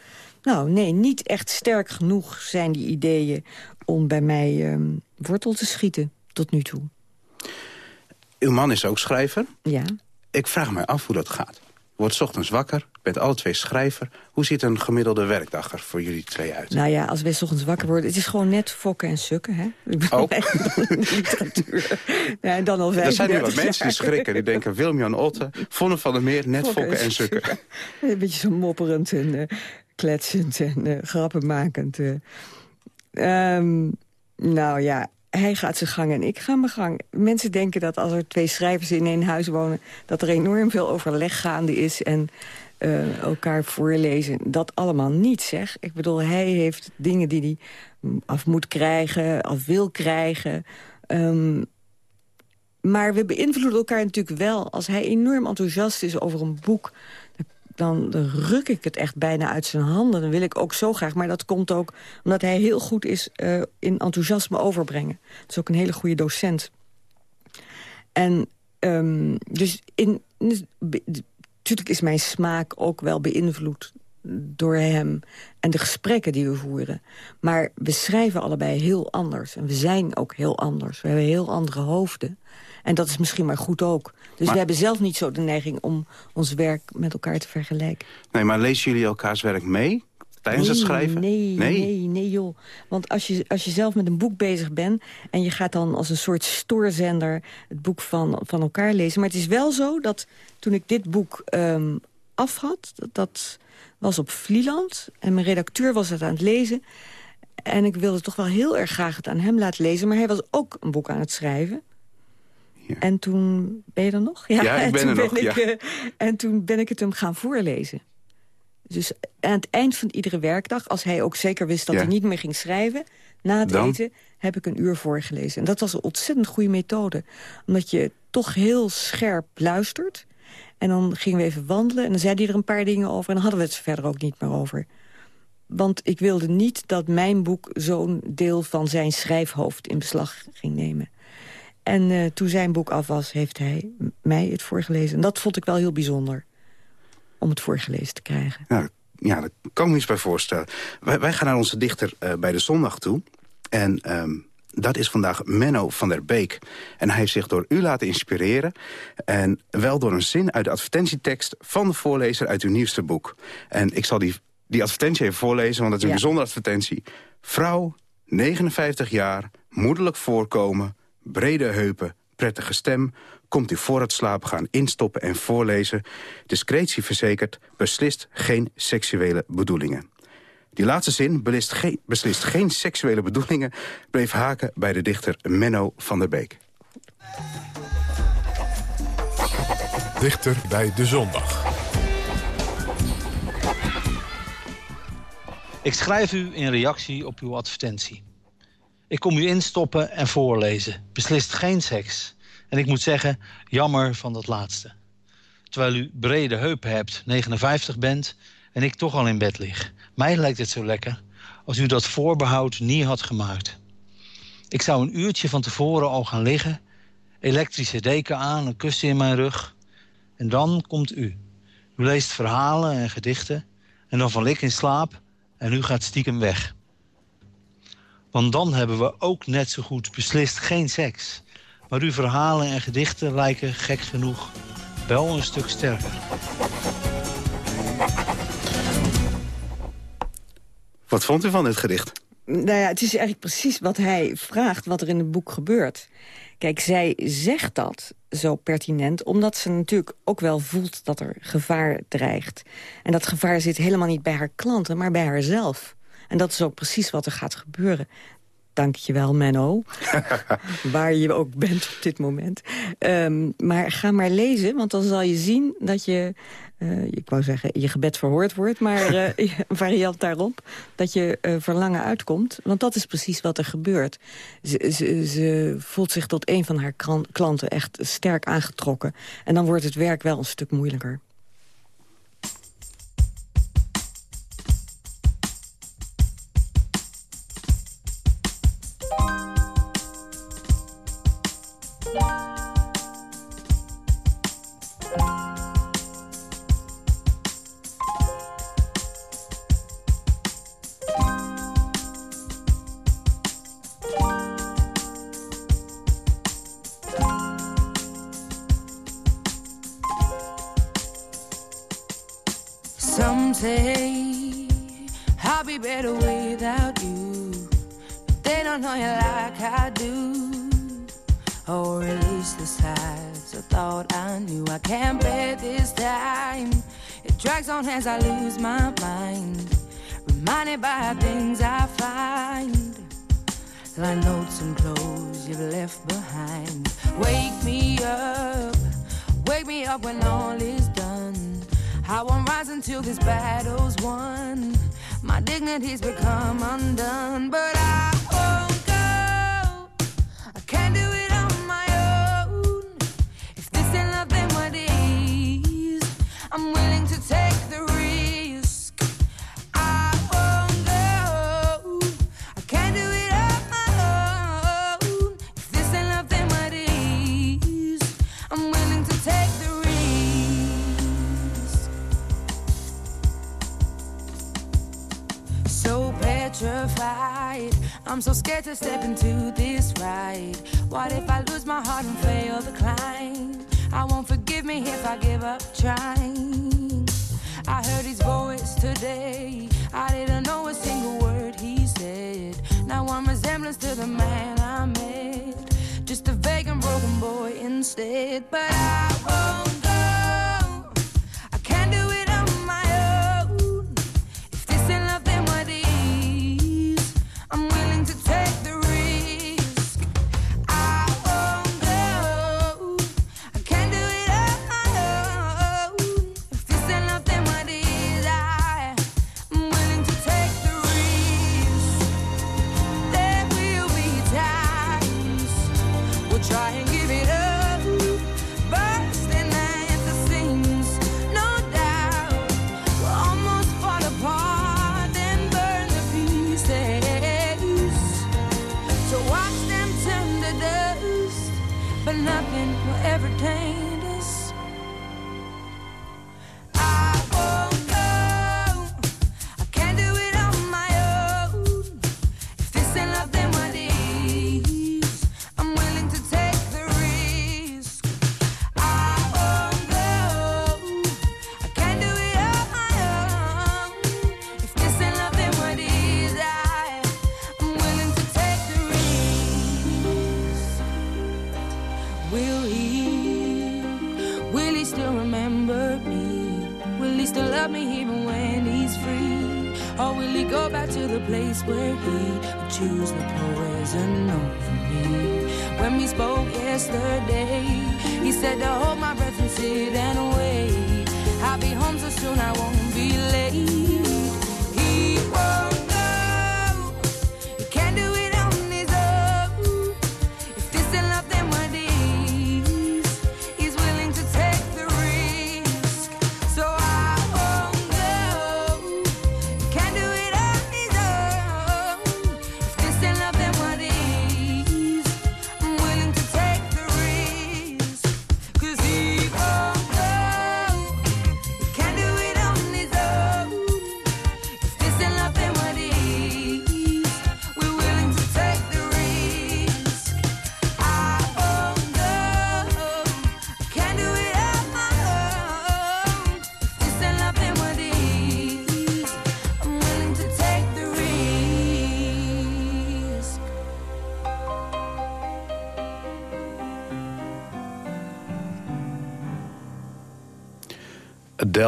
S9: Nou, nee, niet echt sterk genoeg zijn die ideeën... om bij mij ehm, wortel te schieten, tot nu toe.
S8: Uw man is ook schrijver.
S9: Ja.
S8: Ik vraag me af hoe dat gaat. Wordt 's ochtends wakker, bent alle twee schrijver. Hoe ziet een gemiddelde werkdag er voor jullie twee uit?
S9: Nou ja, als wij 's ochtends wakker worden... het is gewoon net fokken en sukken, hè?
S8: Ook.
S9: literatuur. Ja, en dan al
S8: Er zijn nu wat
S9: 35
S8: mensen die schrikken. Die denken Willem-Jan Otte, Vonne van der Meer, net fokken en sukken.
S9: Een beetje zo mopperend en eh, kletsend en eh, grappenmakend. eh. Ehm, nou ja, hij gaat zijn gang en ik ga mijn gang. Mensen denken dat als er twee schrijvers in één huis wonen... dat er enorm veel overleg gaande is en eh, elkaar voorlezen. Dat allemaal niet, zeg. Ik bedoel, hij heeft dingen die hij af moet krijgen, af wil krijgen... Ehm, maar we beïnvloeden elkaar natuurlijk wel. Als hij enorm enthousiast is over een boek... dan, ruk ik het echt bijna uit zijn handen. Dan wil ik ook zo graag. Maar dat komt ook omdat hij heel goed is eh, in enthousiasme overbrengen. Dat is ook een hele goede docent. En ehm, dus in, natuurlijk is mijn smaak ook wel beïnvloed door hem en de gesprekken die we voeren. Maar we schrijven allebei heel anders. En we zijn ook heel anders. We hebben heel andere hoofden. En dat is misschien maar goed ook. Dus
S8: Maar-
S9: we hebben zelf niet zo de neiging om ons werk met elkaar te vergelijken.
S8: Nee, maar lezen jullie elkaars werk mee tijdens het schrijven?
S9: Nee, nee, nee, joh. Want als je, als je zelf met een boek bezig bent... en je gaat dan als een soort stoorzender het boek van, van elkaar lezen. Maar het is wel zo dat toen ik dit boek ehm, af had... Dat, dat was op Vlieland en mijn redacteur was het aan het lezen... en ik wilde toch wel heel erg graag het aan hem laten lezen... maar hij was ook een boek aan het schrijven... En toen... Ben je er nog?
S8: Ja, ik
S9: en
S8: ben
S9: toen
S8: er nog,
S9: ik,
S8: ja.
S9: eh, en toen ben ik het hem gaan voorlezen. Dus aan het eind van iedere werkdag, als hij ook zeker wist dat
S8: Ja.
S9: hij niet meer ging schrijven... na het
S8: Dan?
S9: eten heb ik een uur voorgelezen. En dat was een ontzettend goede methode. Omdat je toch heel scherp luistert. En dan gingen we even wandelen en dan zei hij er een paar dingen over... en dan hadden we het er verder ook niet meer over. Want ik wilde niet dat mijn boek zo'n deel van zijn schrijfhoofd in beslag ging nemen. En eh, toen zijn boek af was, heeft hij mij het voorgelezen. En dat vond ik wel heel bijzonder, om het voorgelezen te krijgen.
S8: Nou, ja, daar kan ik me iets bij voorstellen. Wij, wij gaan naar onze dichter eh, bij de zondag toe. En ehm, dat is vandaag Menno van der Beek. En hij heeft zich door u laten inspireren. En wel door een zin uit de advertentietekst van de voorlezer uit uw nieuwste boek. En ik zal die, die advertentie even voorlezen, want dat is een
S9: Ja.
S8: bijzondere advertentie. Vrouw, 59 jaar, moederlijk voorkomen, brede heupen, prettige stem... komt u voor het slapen gaan instoppen en voorlezen. Discretie verzekerd, beslist geen seksuele bedoelingen. Die laatste zin, beslist geen, beslist geen seksuele bedoelingen... bleef haken bij de dichter Menno van der Beek.
S7: Dichter bij de zondag.
S12: Ik schrijf u in reactie op uw advertentie. Ik kom u instoppen en voorlezen. Beslist geen seks. En ik moet zeggen, jammer van dat laatste. Terwijl u brede heupen hebt, 59 bent... en ik toch al in bed lig. Mij lijkt het zo lekker als u dat voorbehoud niet had gemaakt. Ik zou een uurtje van tevoren al gaan liggen... elektrische deken aan, een kussen in mijn rug... en dan komt u. U leest verhalen en gedichten... en dan val ik in slaap en u gaat stiekem weg. Want dan hebben we ook net zo goed beslist geen seks. Maar uw verhalen en gedichten lijken gek genoeg wel een stuk sterker.
S8: Wat vond u van dit gedicht?
S9: Nou ja, het is eigenlijk precies wat hij vraagt, wat er in het boek gebeurt. Kijk, zij zegt dat zo pertinent, omdat ze natuurlijk ook wel voelt dat er gevaar dreigt. En dat gevaar zit helemaal niet bij haar klanten, maar bij haarzelf. En dat is ook precies wat er gaat gebeuren. Dank je wel, Menno. Waar je ook bent op dit moment. Ehm, maar ga maar lezen, want dan zal je zien dat je... eh, ik wou zeggen, je gebed verhoord wordt, maar een variant daarop... dat je eh, verlangen uitkomt, want dat is precies wat er gebeurt. Ze, ze, ze voelt zich tot een van haar klanten echt sterk aangetrokken. En dan wordt het werk wel een stuk moeilijker.
S13: Drags on as I lose my mind. Reminded by things I find. Like notes and clothes you've left behind. Wake me up. Wake me up when all is done. I won't rise until this battle's won. My dignity's become undone, but I I'm so scared to step into this ride. What if I lose my heart and fail the climb? I won't forgive me if I give up trying. I heard his voice today. I didn't know a single word he said. Now I'm resemblance to the man I met. Just a vague and broken boy instead. But I won't to dust, but nothing will ever taint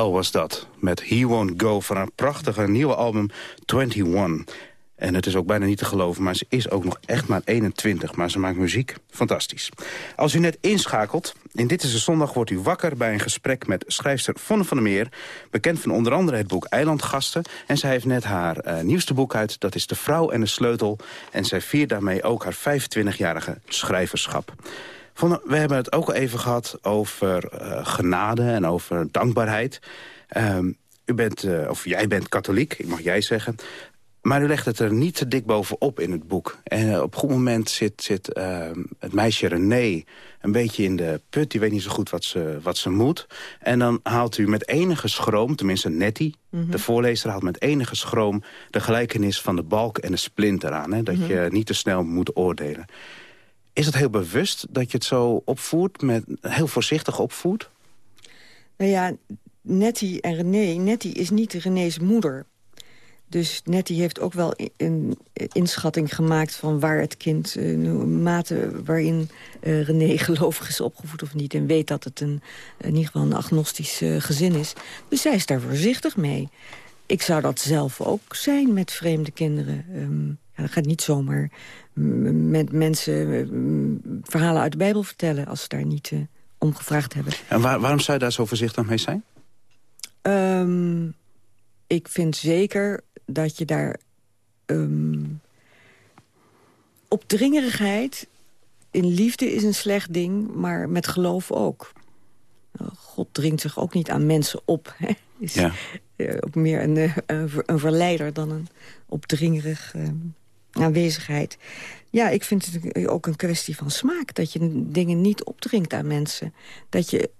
S8: Was dat, met He Won't Go van haar prachtige nieuwe album 21. En het is ook bijna niet te geloven, maar ze is ook nog echt maar 21. Maar ze maakt muziek fantastisch. Als u net inschakelt, in Dit is de Zondag wordt u wakker... bij een gesprek met schrijfster Vonne van der Meer... bekend van onder andere het boek Eilandgasten. En zij heeft net haar eh, nieuwste boek uit, dat is De Vrouw en de Sleutel. En zij viert daarmee ook haar 25-jarige schrijverschap. Vonne, we hebben het ook al even gehad over eh, genade en over dankbaarheid. Ehm, u bent, eh, of jij bent katholiek, ik mag jij zeggen. Maar u legt het er niet te dik bovenop in het boek. En eh, op een goed moment zit, zit ehm, het meisje René een beetje in de put. Die weet niet zo goed wat ze, wat ze moet. En dan haalt u met enige schroom, tenminste Nettie... de voorlezer haalt met enige schroom... de gelijkenis van de balk en de splinter aan. Hè? Dat
S9: Mhm.
S8: je niet te snel moet oordelen. Is het heel bewust dat je het zo opvoert, met, heel voorzichtig opvoert?
S9: Nou ja, Nettie en René... Nettie is niet René's moeder. Dus Nettie heeft ook wel een inschatting gemaakt... van waar het kind, eh, de mate waarin eh, René gelovig is opgevoed of niet... en weet dat het een, in ieder geval een agnostisch eh, gezin is. Dus zij is daar voorzichtig mee. Ik zou dat zelf ook zijn met vreemde kinderen. Ehm, ja, dat gaat niet zomaar met mensen verhalen uit de Bijbel vertellen... als ze daar niet eh, om gevraagd hebben.
S8: En waar- waarom zou je daar zo voorzichtig mee zijn?
S9: Ehm, ik vind zeker dat je daar... ehm, opdringerigheid in liefde is een slecht ding, maar met geloof ook. Nou, God dringt zich ook niet aan mensen op. Hè? Is
S8: Ja.
S9: eh, ook meer een, eh, een, ver- een verleider dan een opdringerig eh, aanwezigheid. Ja, ik vind het ook een kwestie van smaak. Dat je dingen niet opdringt aan mensen. Dat je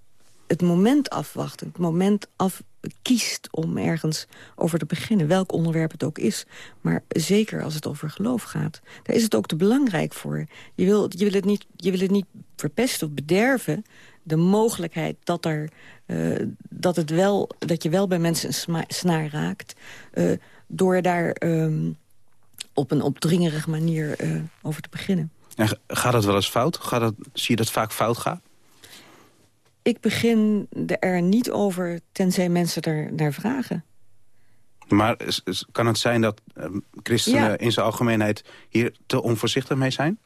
S9: het moment afwacht, het moment af kiest om ergens over te beginnen. Welk onderwerp het ook is. Maar zeker als het over geloof gaat. Daar is het ook te belangrijk voor. Je wil, je wil, het, niet, je wil het niet verpesten of bederven. De mogelijkheid dat, er, eh, dat, het wel, dat je wel bij mensen een snaar raakt. eh, door daar ehm, op een opdringerige manier eh, over te beginnen.
S8: En gaat het wel eens fout? Gaat het, zie je dat vaak fout gaat?
S9: Ik begin er niet over, tenzij mensen er naar vragen.
S8: Maar kan het zijn dat eh, christenen
S9: Ja.
S8: in zijn algemeenheid hier te onvoorzichtig mee zijn?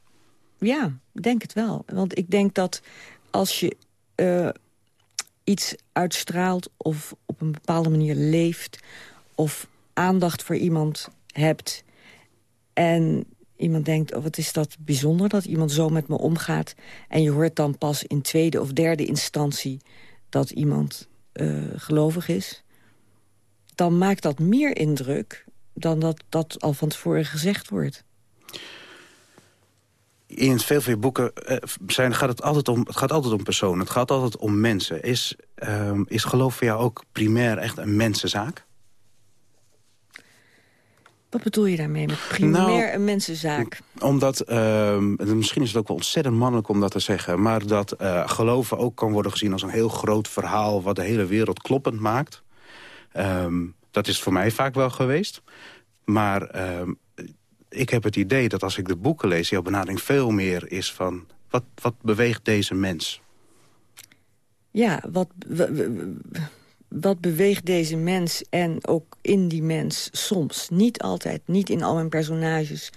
S9: Ja, denk het wel. Want ik denk dat als je eh, iets uitstraalt of op een bepaalde manier leeft... of aandacht voor iemand hebt en iemand denkt... oh, wat is dat bijzonder dat iemand zo met me omgaat... en je hoort dan pas in tweede of derde instantie dat iemand eh, gelovig is... dan maakt dat meer indruk dan dat dat al van tevoren gezegd wordt.
S8: In veel van boeken eh, zijn, gaat het, altijd om, het gaat altijd om personen. Het gaat altijd om mensen. Is, ehm, is geloof voor jou ook primair echt een mensenzaak?
S9: Wat bedoel je daarmee met primair
S8: Nou,
S9: een mensenzaak?
S8: Omdat, ehm, misschien is het ook wel ontzettend mannelijk om dat te zeggen... maar dat eh, geloven ook kan worden gezien als een heel groot verhaal... wat de hele wereld kloppend maakt. Ehm, dat is voor mij vaak wel geweest. Maar ehm, ik heb het idee dat als ik de boeken lees... jouw benadering veel meer is van... wat, wat beweegt deze mens?
S9: Ja, wat, wat beweegt deze mens en ook in die mens soms? Niet altijd, niet in al mijn personages.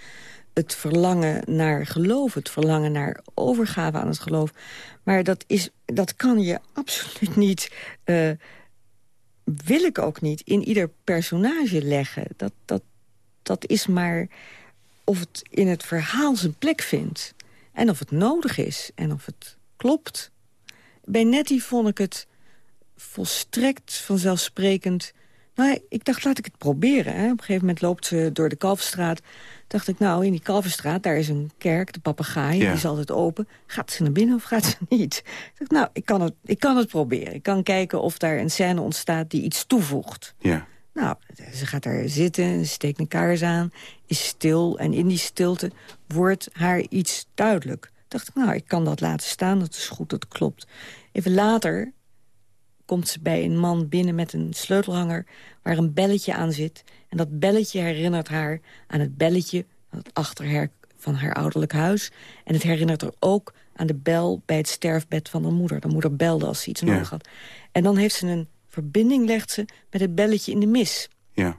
S9: Het verlangen naar geloof, het verlangen naar overgave aan het geloof. Maar dat, is, dat kan je absoluut niet, eh, wil ik ook niet, in ieder personage leggen. Dat, dat, dat is maar of het in het verhaal zijn plek vindt. En of het nodig is en of het klopt. Bij Nettie vond ik het volstrekt vanzelfsprekend... Nou, ik dacht, laat ik het proberen. Hè. Op een gegeven moment loopt ze door de Kalverstraat. dacht ik, nou, in die Kalverstraat, daar is een kerk, de papegaai.
S8: Ja.
S9: Die is altijd open. Gaat ze naar binnen of gaat ze niet? Dacht, nou, ik kan, het, ik kan het proberen. Ik kan kijken of daar een scène ontstaat die iets toevoegt.
S8: Ja.
S9: Nou, ze gaat daar zitten, ze steekt een kaars aan, is stil... en in die stilte wordt haar iets duidelijk. dacht ik, nou, ik kan dat laten staan, dat is goed, dat klopt. Even later komt ze bij een man binnen met een sleutelhanger... waar een belletje aan zit. En dat belletje herinnert haar aan het belletje... het achterhek van haar ouderlijk huis. En het herinnert haar ook aan de bel bij het sterfbed van haar moeder. De moeder belde als ze iets
S8: Ja.
S9: nodig had. En dan heeft ze een verbinding, legt ze, met het belletje in de mis.
S8: Ja.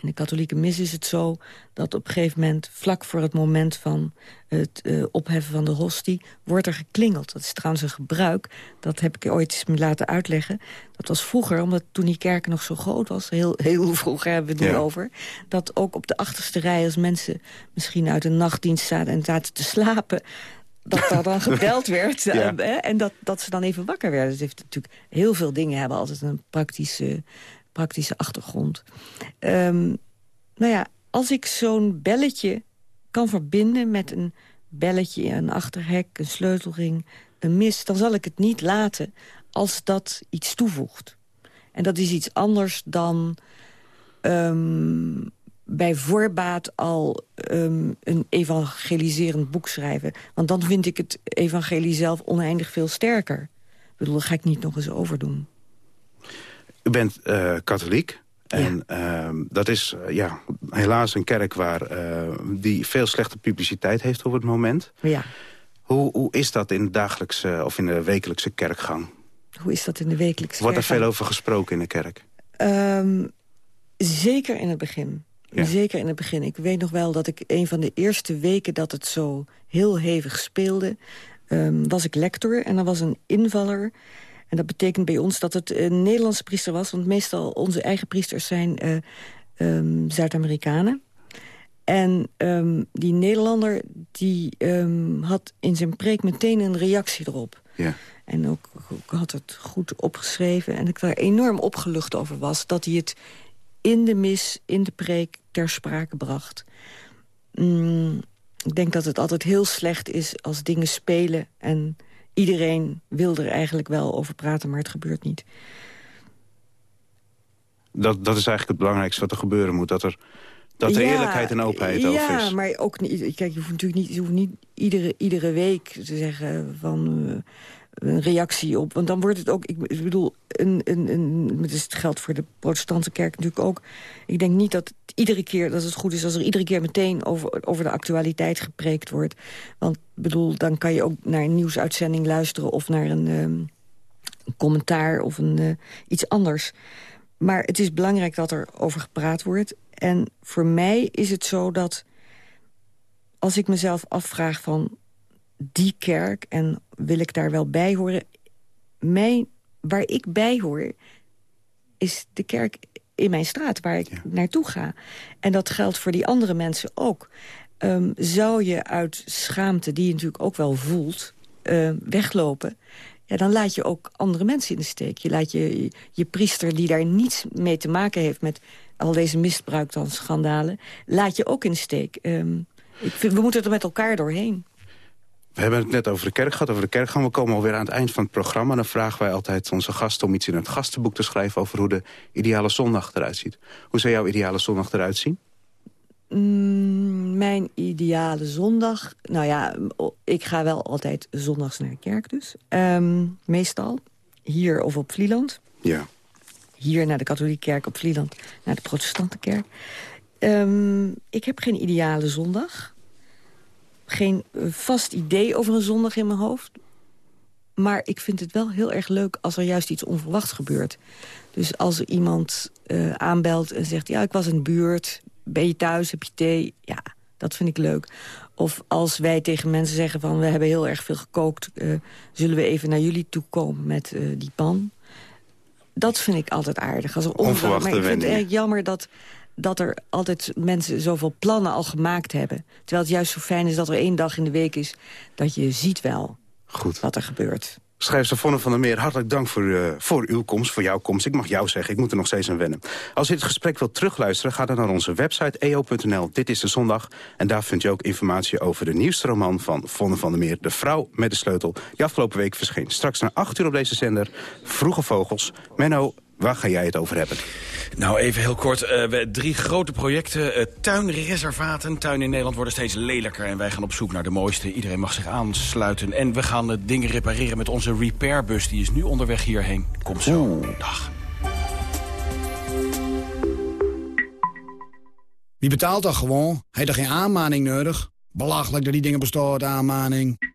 S9: In de katholieke mis is het zo dat op een gegeven moment... vlak voor het moment van het eh, opheffen van de hostie... wordt er geklingeld. Dat is trouwens een gebruik. Dat heb ik ooit eens laten uitleggen. Dat was vroeger, omdat toen die kerk nog zo groot was... heel, heel vroeger hebben we het nu
S8: Ja.
S9: over... dat ook op de achterste rij als mensen misschien uit een nachtdienst zaten... en zaten te slapen dat daar dan gebeld werd.
S8: Ja.
S9: eh, en dat, dat ze dan even wakker werden. Het heeft natuurlijk heel veel dingen hebben altijd een praktische, praktische achtergrond. Ehm, nou ja, als ik zo'n belletje kan verbinden met een belletje, een achterhek, een sleutelring, een mis... dan zal ik het niet laten als dat iets toevoegt. En dat is iets anders dan ehm, bij voorbaat al ehm, een evangeliserend boek schrijven. Want dan vind ik het evangelie zelf oneindig veel sterker. Ik bedoel, dat ga ik niet nog eens overdoen.
S8: U bent eh, katholiek. En ehm, dat is eh, ja, helaas een kerk waar, eh, die veel slechte publiciteit heeft op het moment.
S9: Ja.
S8: Hoe, hoe is dat in de dagelijkse of in de wekelijkse kerkgang?
S9: Hoe is dat in de wekelijkse
S8: Wordt er
S9: kerkgang?
S8: veel over gesproken in de kerk?
S9: Ehm, zeker in het begin.
S8: Ja.
S9: Zeker in het begin. Ik weet nog wel dat ik een van de eerste weken dat het zo heel hevig speelde... ehm, was ik lector en er was een invaller. En dat betekent bij ons dat het een Nederlandse priester was... want meestal onze eigen priesters zijn eh, ehm, Zuid-Amerikanen. En ehm, die Nederlander die ehm, had in zijn preek meteen een reactie erop.
S8: Ja.
S9: En ook, ook had het goed opgeschreven. En ik daar enorm opgelucht over was... dat hij het in de mis, in de preek, ter sprake bracht. Mm, ik denk dat het altijd heel slecht is als dingen spelen... en iedereen wil er eigenlijk wel over praten, maar het gebeurt niet.
S8: Dat, dat is eigenlijk het belangrijkste wat er gebeuren moet. Dat er, dat er
S9: Ja,
S8: eerlijkheid en openheid
S9: ja,
S8: over is.
S9: Ja, maar ook niet. Kijk, je hoeft natuurlijk niet, je hoeft niet iedere, iedere week te zeggen van eh, een reactie op. Want dan wordt het ook. Ik bedoel, een, een, het is geldt voor de protestantse kerk natuurlijk ook. Ik denk niet dat het iedere keer dat het goed is als er iedere keer meteen over, over de actualiteit gepreekt wordt. Want bedoel, dan kan je ook naar een nieuwsuitzending luisteren of naar een, ehm, commentaar of een, eh, iets anders. Maar het is belangrijk dat er over gepraat wordt. En voor mij is het zo dat als ik mezelf afvraag van die kerk... en wil ik daar wel bij horen... Mijn, waar ik bij hoor, is de kerk in mijn straat waar ik naartoe ga. En dat geldt voor die andere mensen ook. Ehm, zou je uit schaamte, die je natuurlijk ook wel voelt, eh, weglopen... Ja, dan laat je ook andere mensen in de steek. Je laat je, je, je priester die daar niets mee te maken heeft... met al deze misbruik dan schandalen, laat je ook in de steek. Ehm, ik vind, we moeten er met elkaar doorheen.
S8: We hebben het net over de kerk gehad, over de kerkgang. We komen alweer aan het eind van het programma. Dan vragen wij altijd onze gasten om iets in het gastenboek te schrijven... over hoe de ideale zondag eruit ziet. Hoe zou jouw ideale zondag eruit zien?
S9: Mm, mijn ideale zondag... Nou ja, ik ga wel altijd zondags naar de kerk dus. Ehm, meestal. Hier of op Vlieland.
S8: Ja.
S9: Hier naar de katholieke kerk, op Vlieland naar de protestantenkerk. Ehm, ik heb geen ideale zondag. Geen eh, vast idee over een zondag in mijn hoofd. Maar ik vind het wel heel erg leuk als er juist iets onverwachts gebeurt. Dus als er iemand eh, aanbelt en zegt... ja, ik was in de buurt, ben je thuis, heb je thee? Ja, dat vind ik leuk. Of als wij tegen mensen zeggen van... we hebben heel erg veel gekookt, eh, zullen we even naar jullie toe komen met die pan? Dat vind ik altijd aardig. Als er onver-
S8: Onverwachte
S9: Maar ik vind het erg jammer dat, dat er altijd mensen zoveel plannen al gemaakt hebben. Terwijl het juist zo fijn is dat er één dag in de week is... dat je ziet wel
S8: Goed.
S9: wat er gebeurt.
S8: Schrijfster Vonne van der Meer, hartelijk dank voor, eh, voor uw komst, voor jouw komst. Ik mag jou zeggen, ik moet er nog steeds aan wennen. Als u dit gesprek wilt terugluisteren, ga dan naar onze website eo.nl. Dit is de zondag. En daar vind je ook informatie over de nieuwste roman van Vonne van der Meer... De Vrouw met de Sleutel, die afgelopen week verscheen. Straks naar 8 uur op deze zender, Vroege Vogels. Menno, waar ga jij het over hebben?
S14: Nou, even heel kort. eh, we, drie grote projecten. eh, tuinreservaten. Tuinen in Nederland worden steeds lelijker. En wij gaan op zoek naar de mooiste. Iedereen mag zich aansluiten. En we gaan eh, dingen repareren met onze repairbus. Die is nu onderweg hierheen. Kom zo. Dag.
S15: Wie betaalt dat gewoon? Heeft er geen aanmaning nodig? Belachelijk dat die dingen bestaat, aanmaning.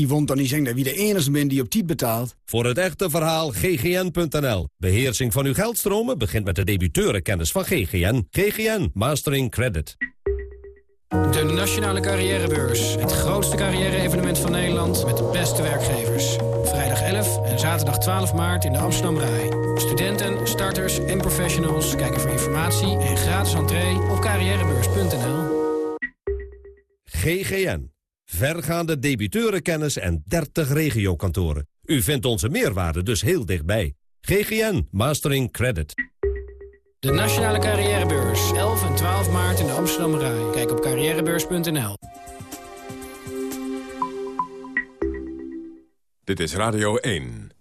S15: Yvonne niet zeggen dat wie de enige bent die op tijd betaalt?
S16: Voor het echte verhaal ggn.nl. Beheersing van uw geldstromen begint met de debiteurenkennis van GGN. GGN Mastering Credit.
S17: De Nationale Carrièrebeurs. Het grootste carrière-evenement van Nederland met de beste werkgevers. Vrijdag 11 en zaterdag 12 maart in de Amsterdam Rai. Studenten, starters en professionals kijken voor informatie en gratis entree op carrièrebeurs.nl.
S16: GGN. Vergaande debiteurenkennis en 30 regiokantoren. U vindt onze meerwaarde dus heel dichtbij. GGN Mastering Credit.
S17: De Nationale Carrièrebeurs. 11 en 12 maart in de Amsterdam Rai. Kijk op carrièrebeurs.nl.
S7: Dit is Radio 1.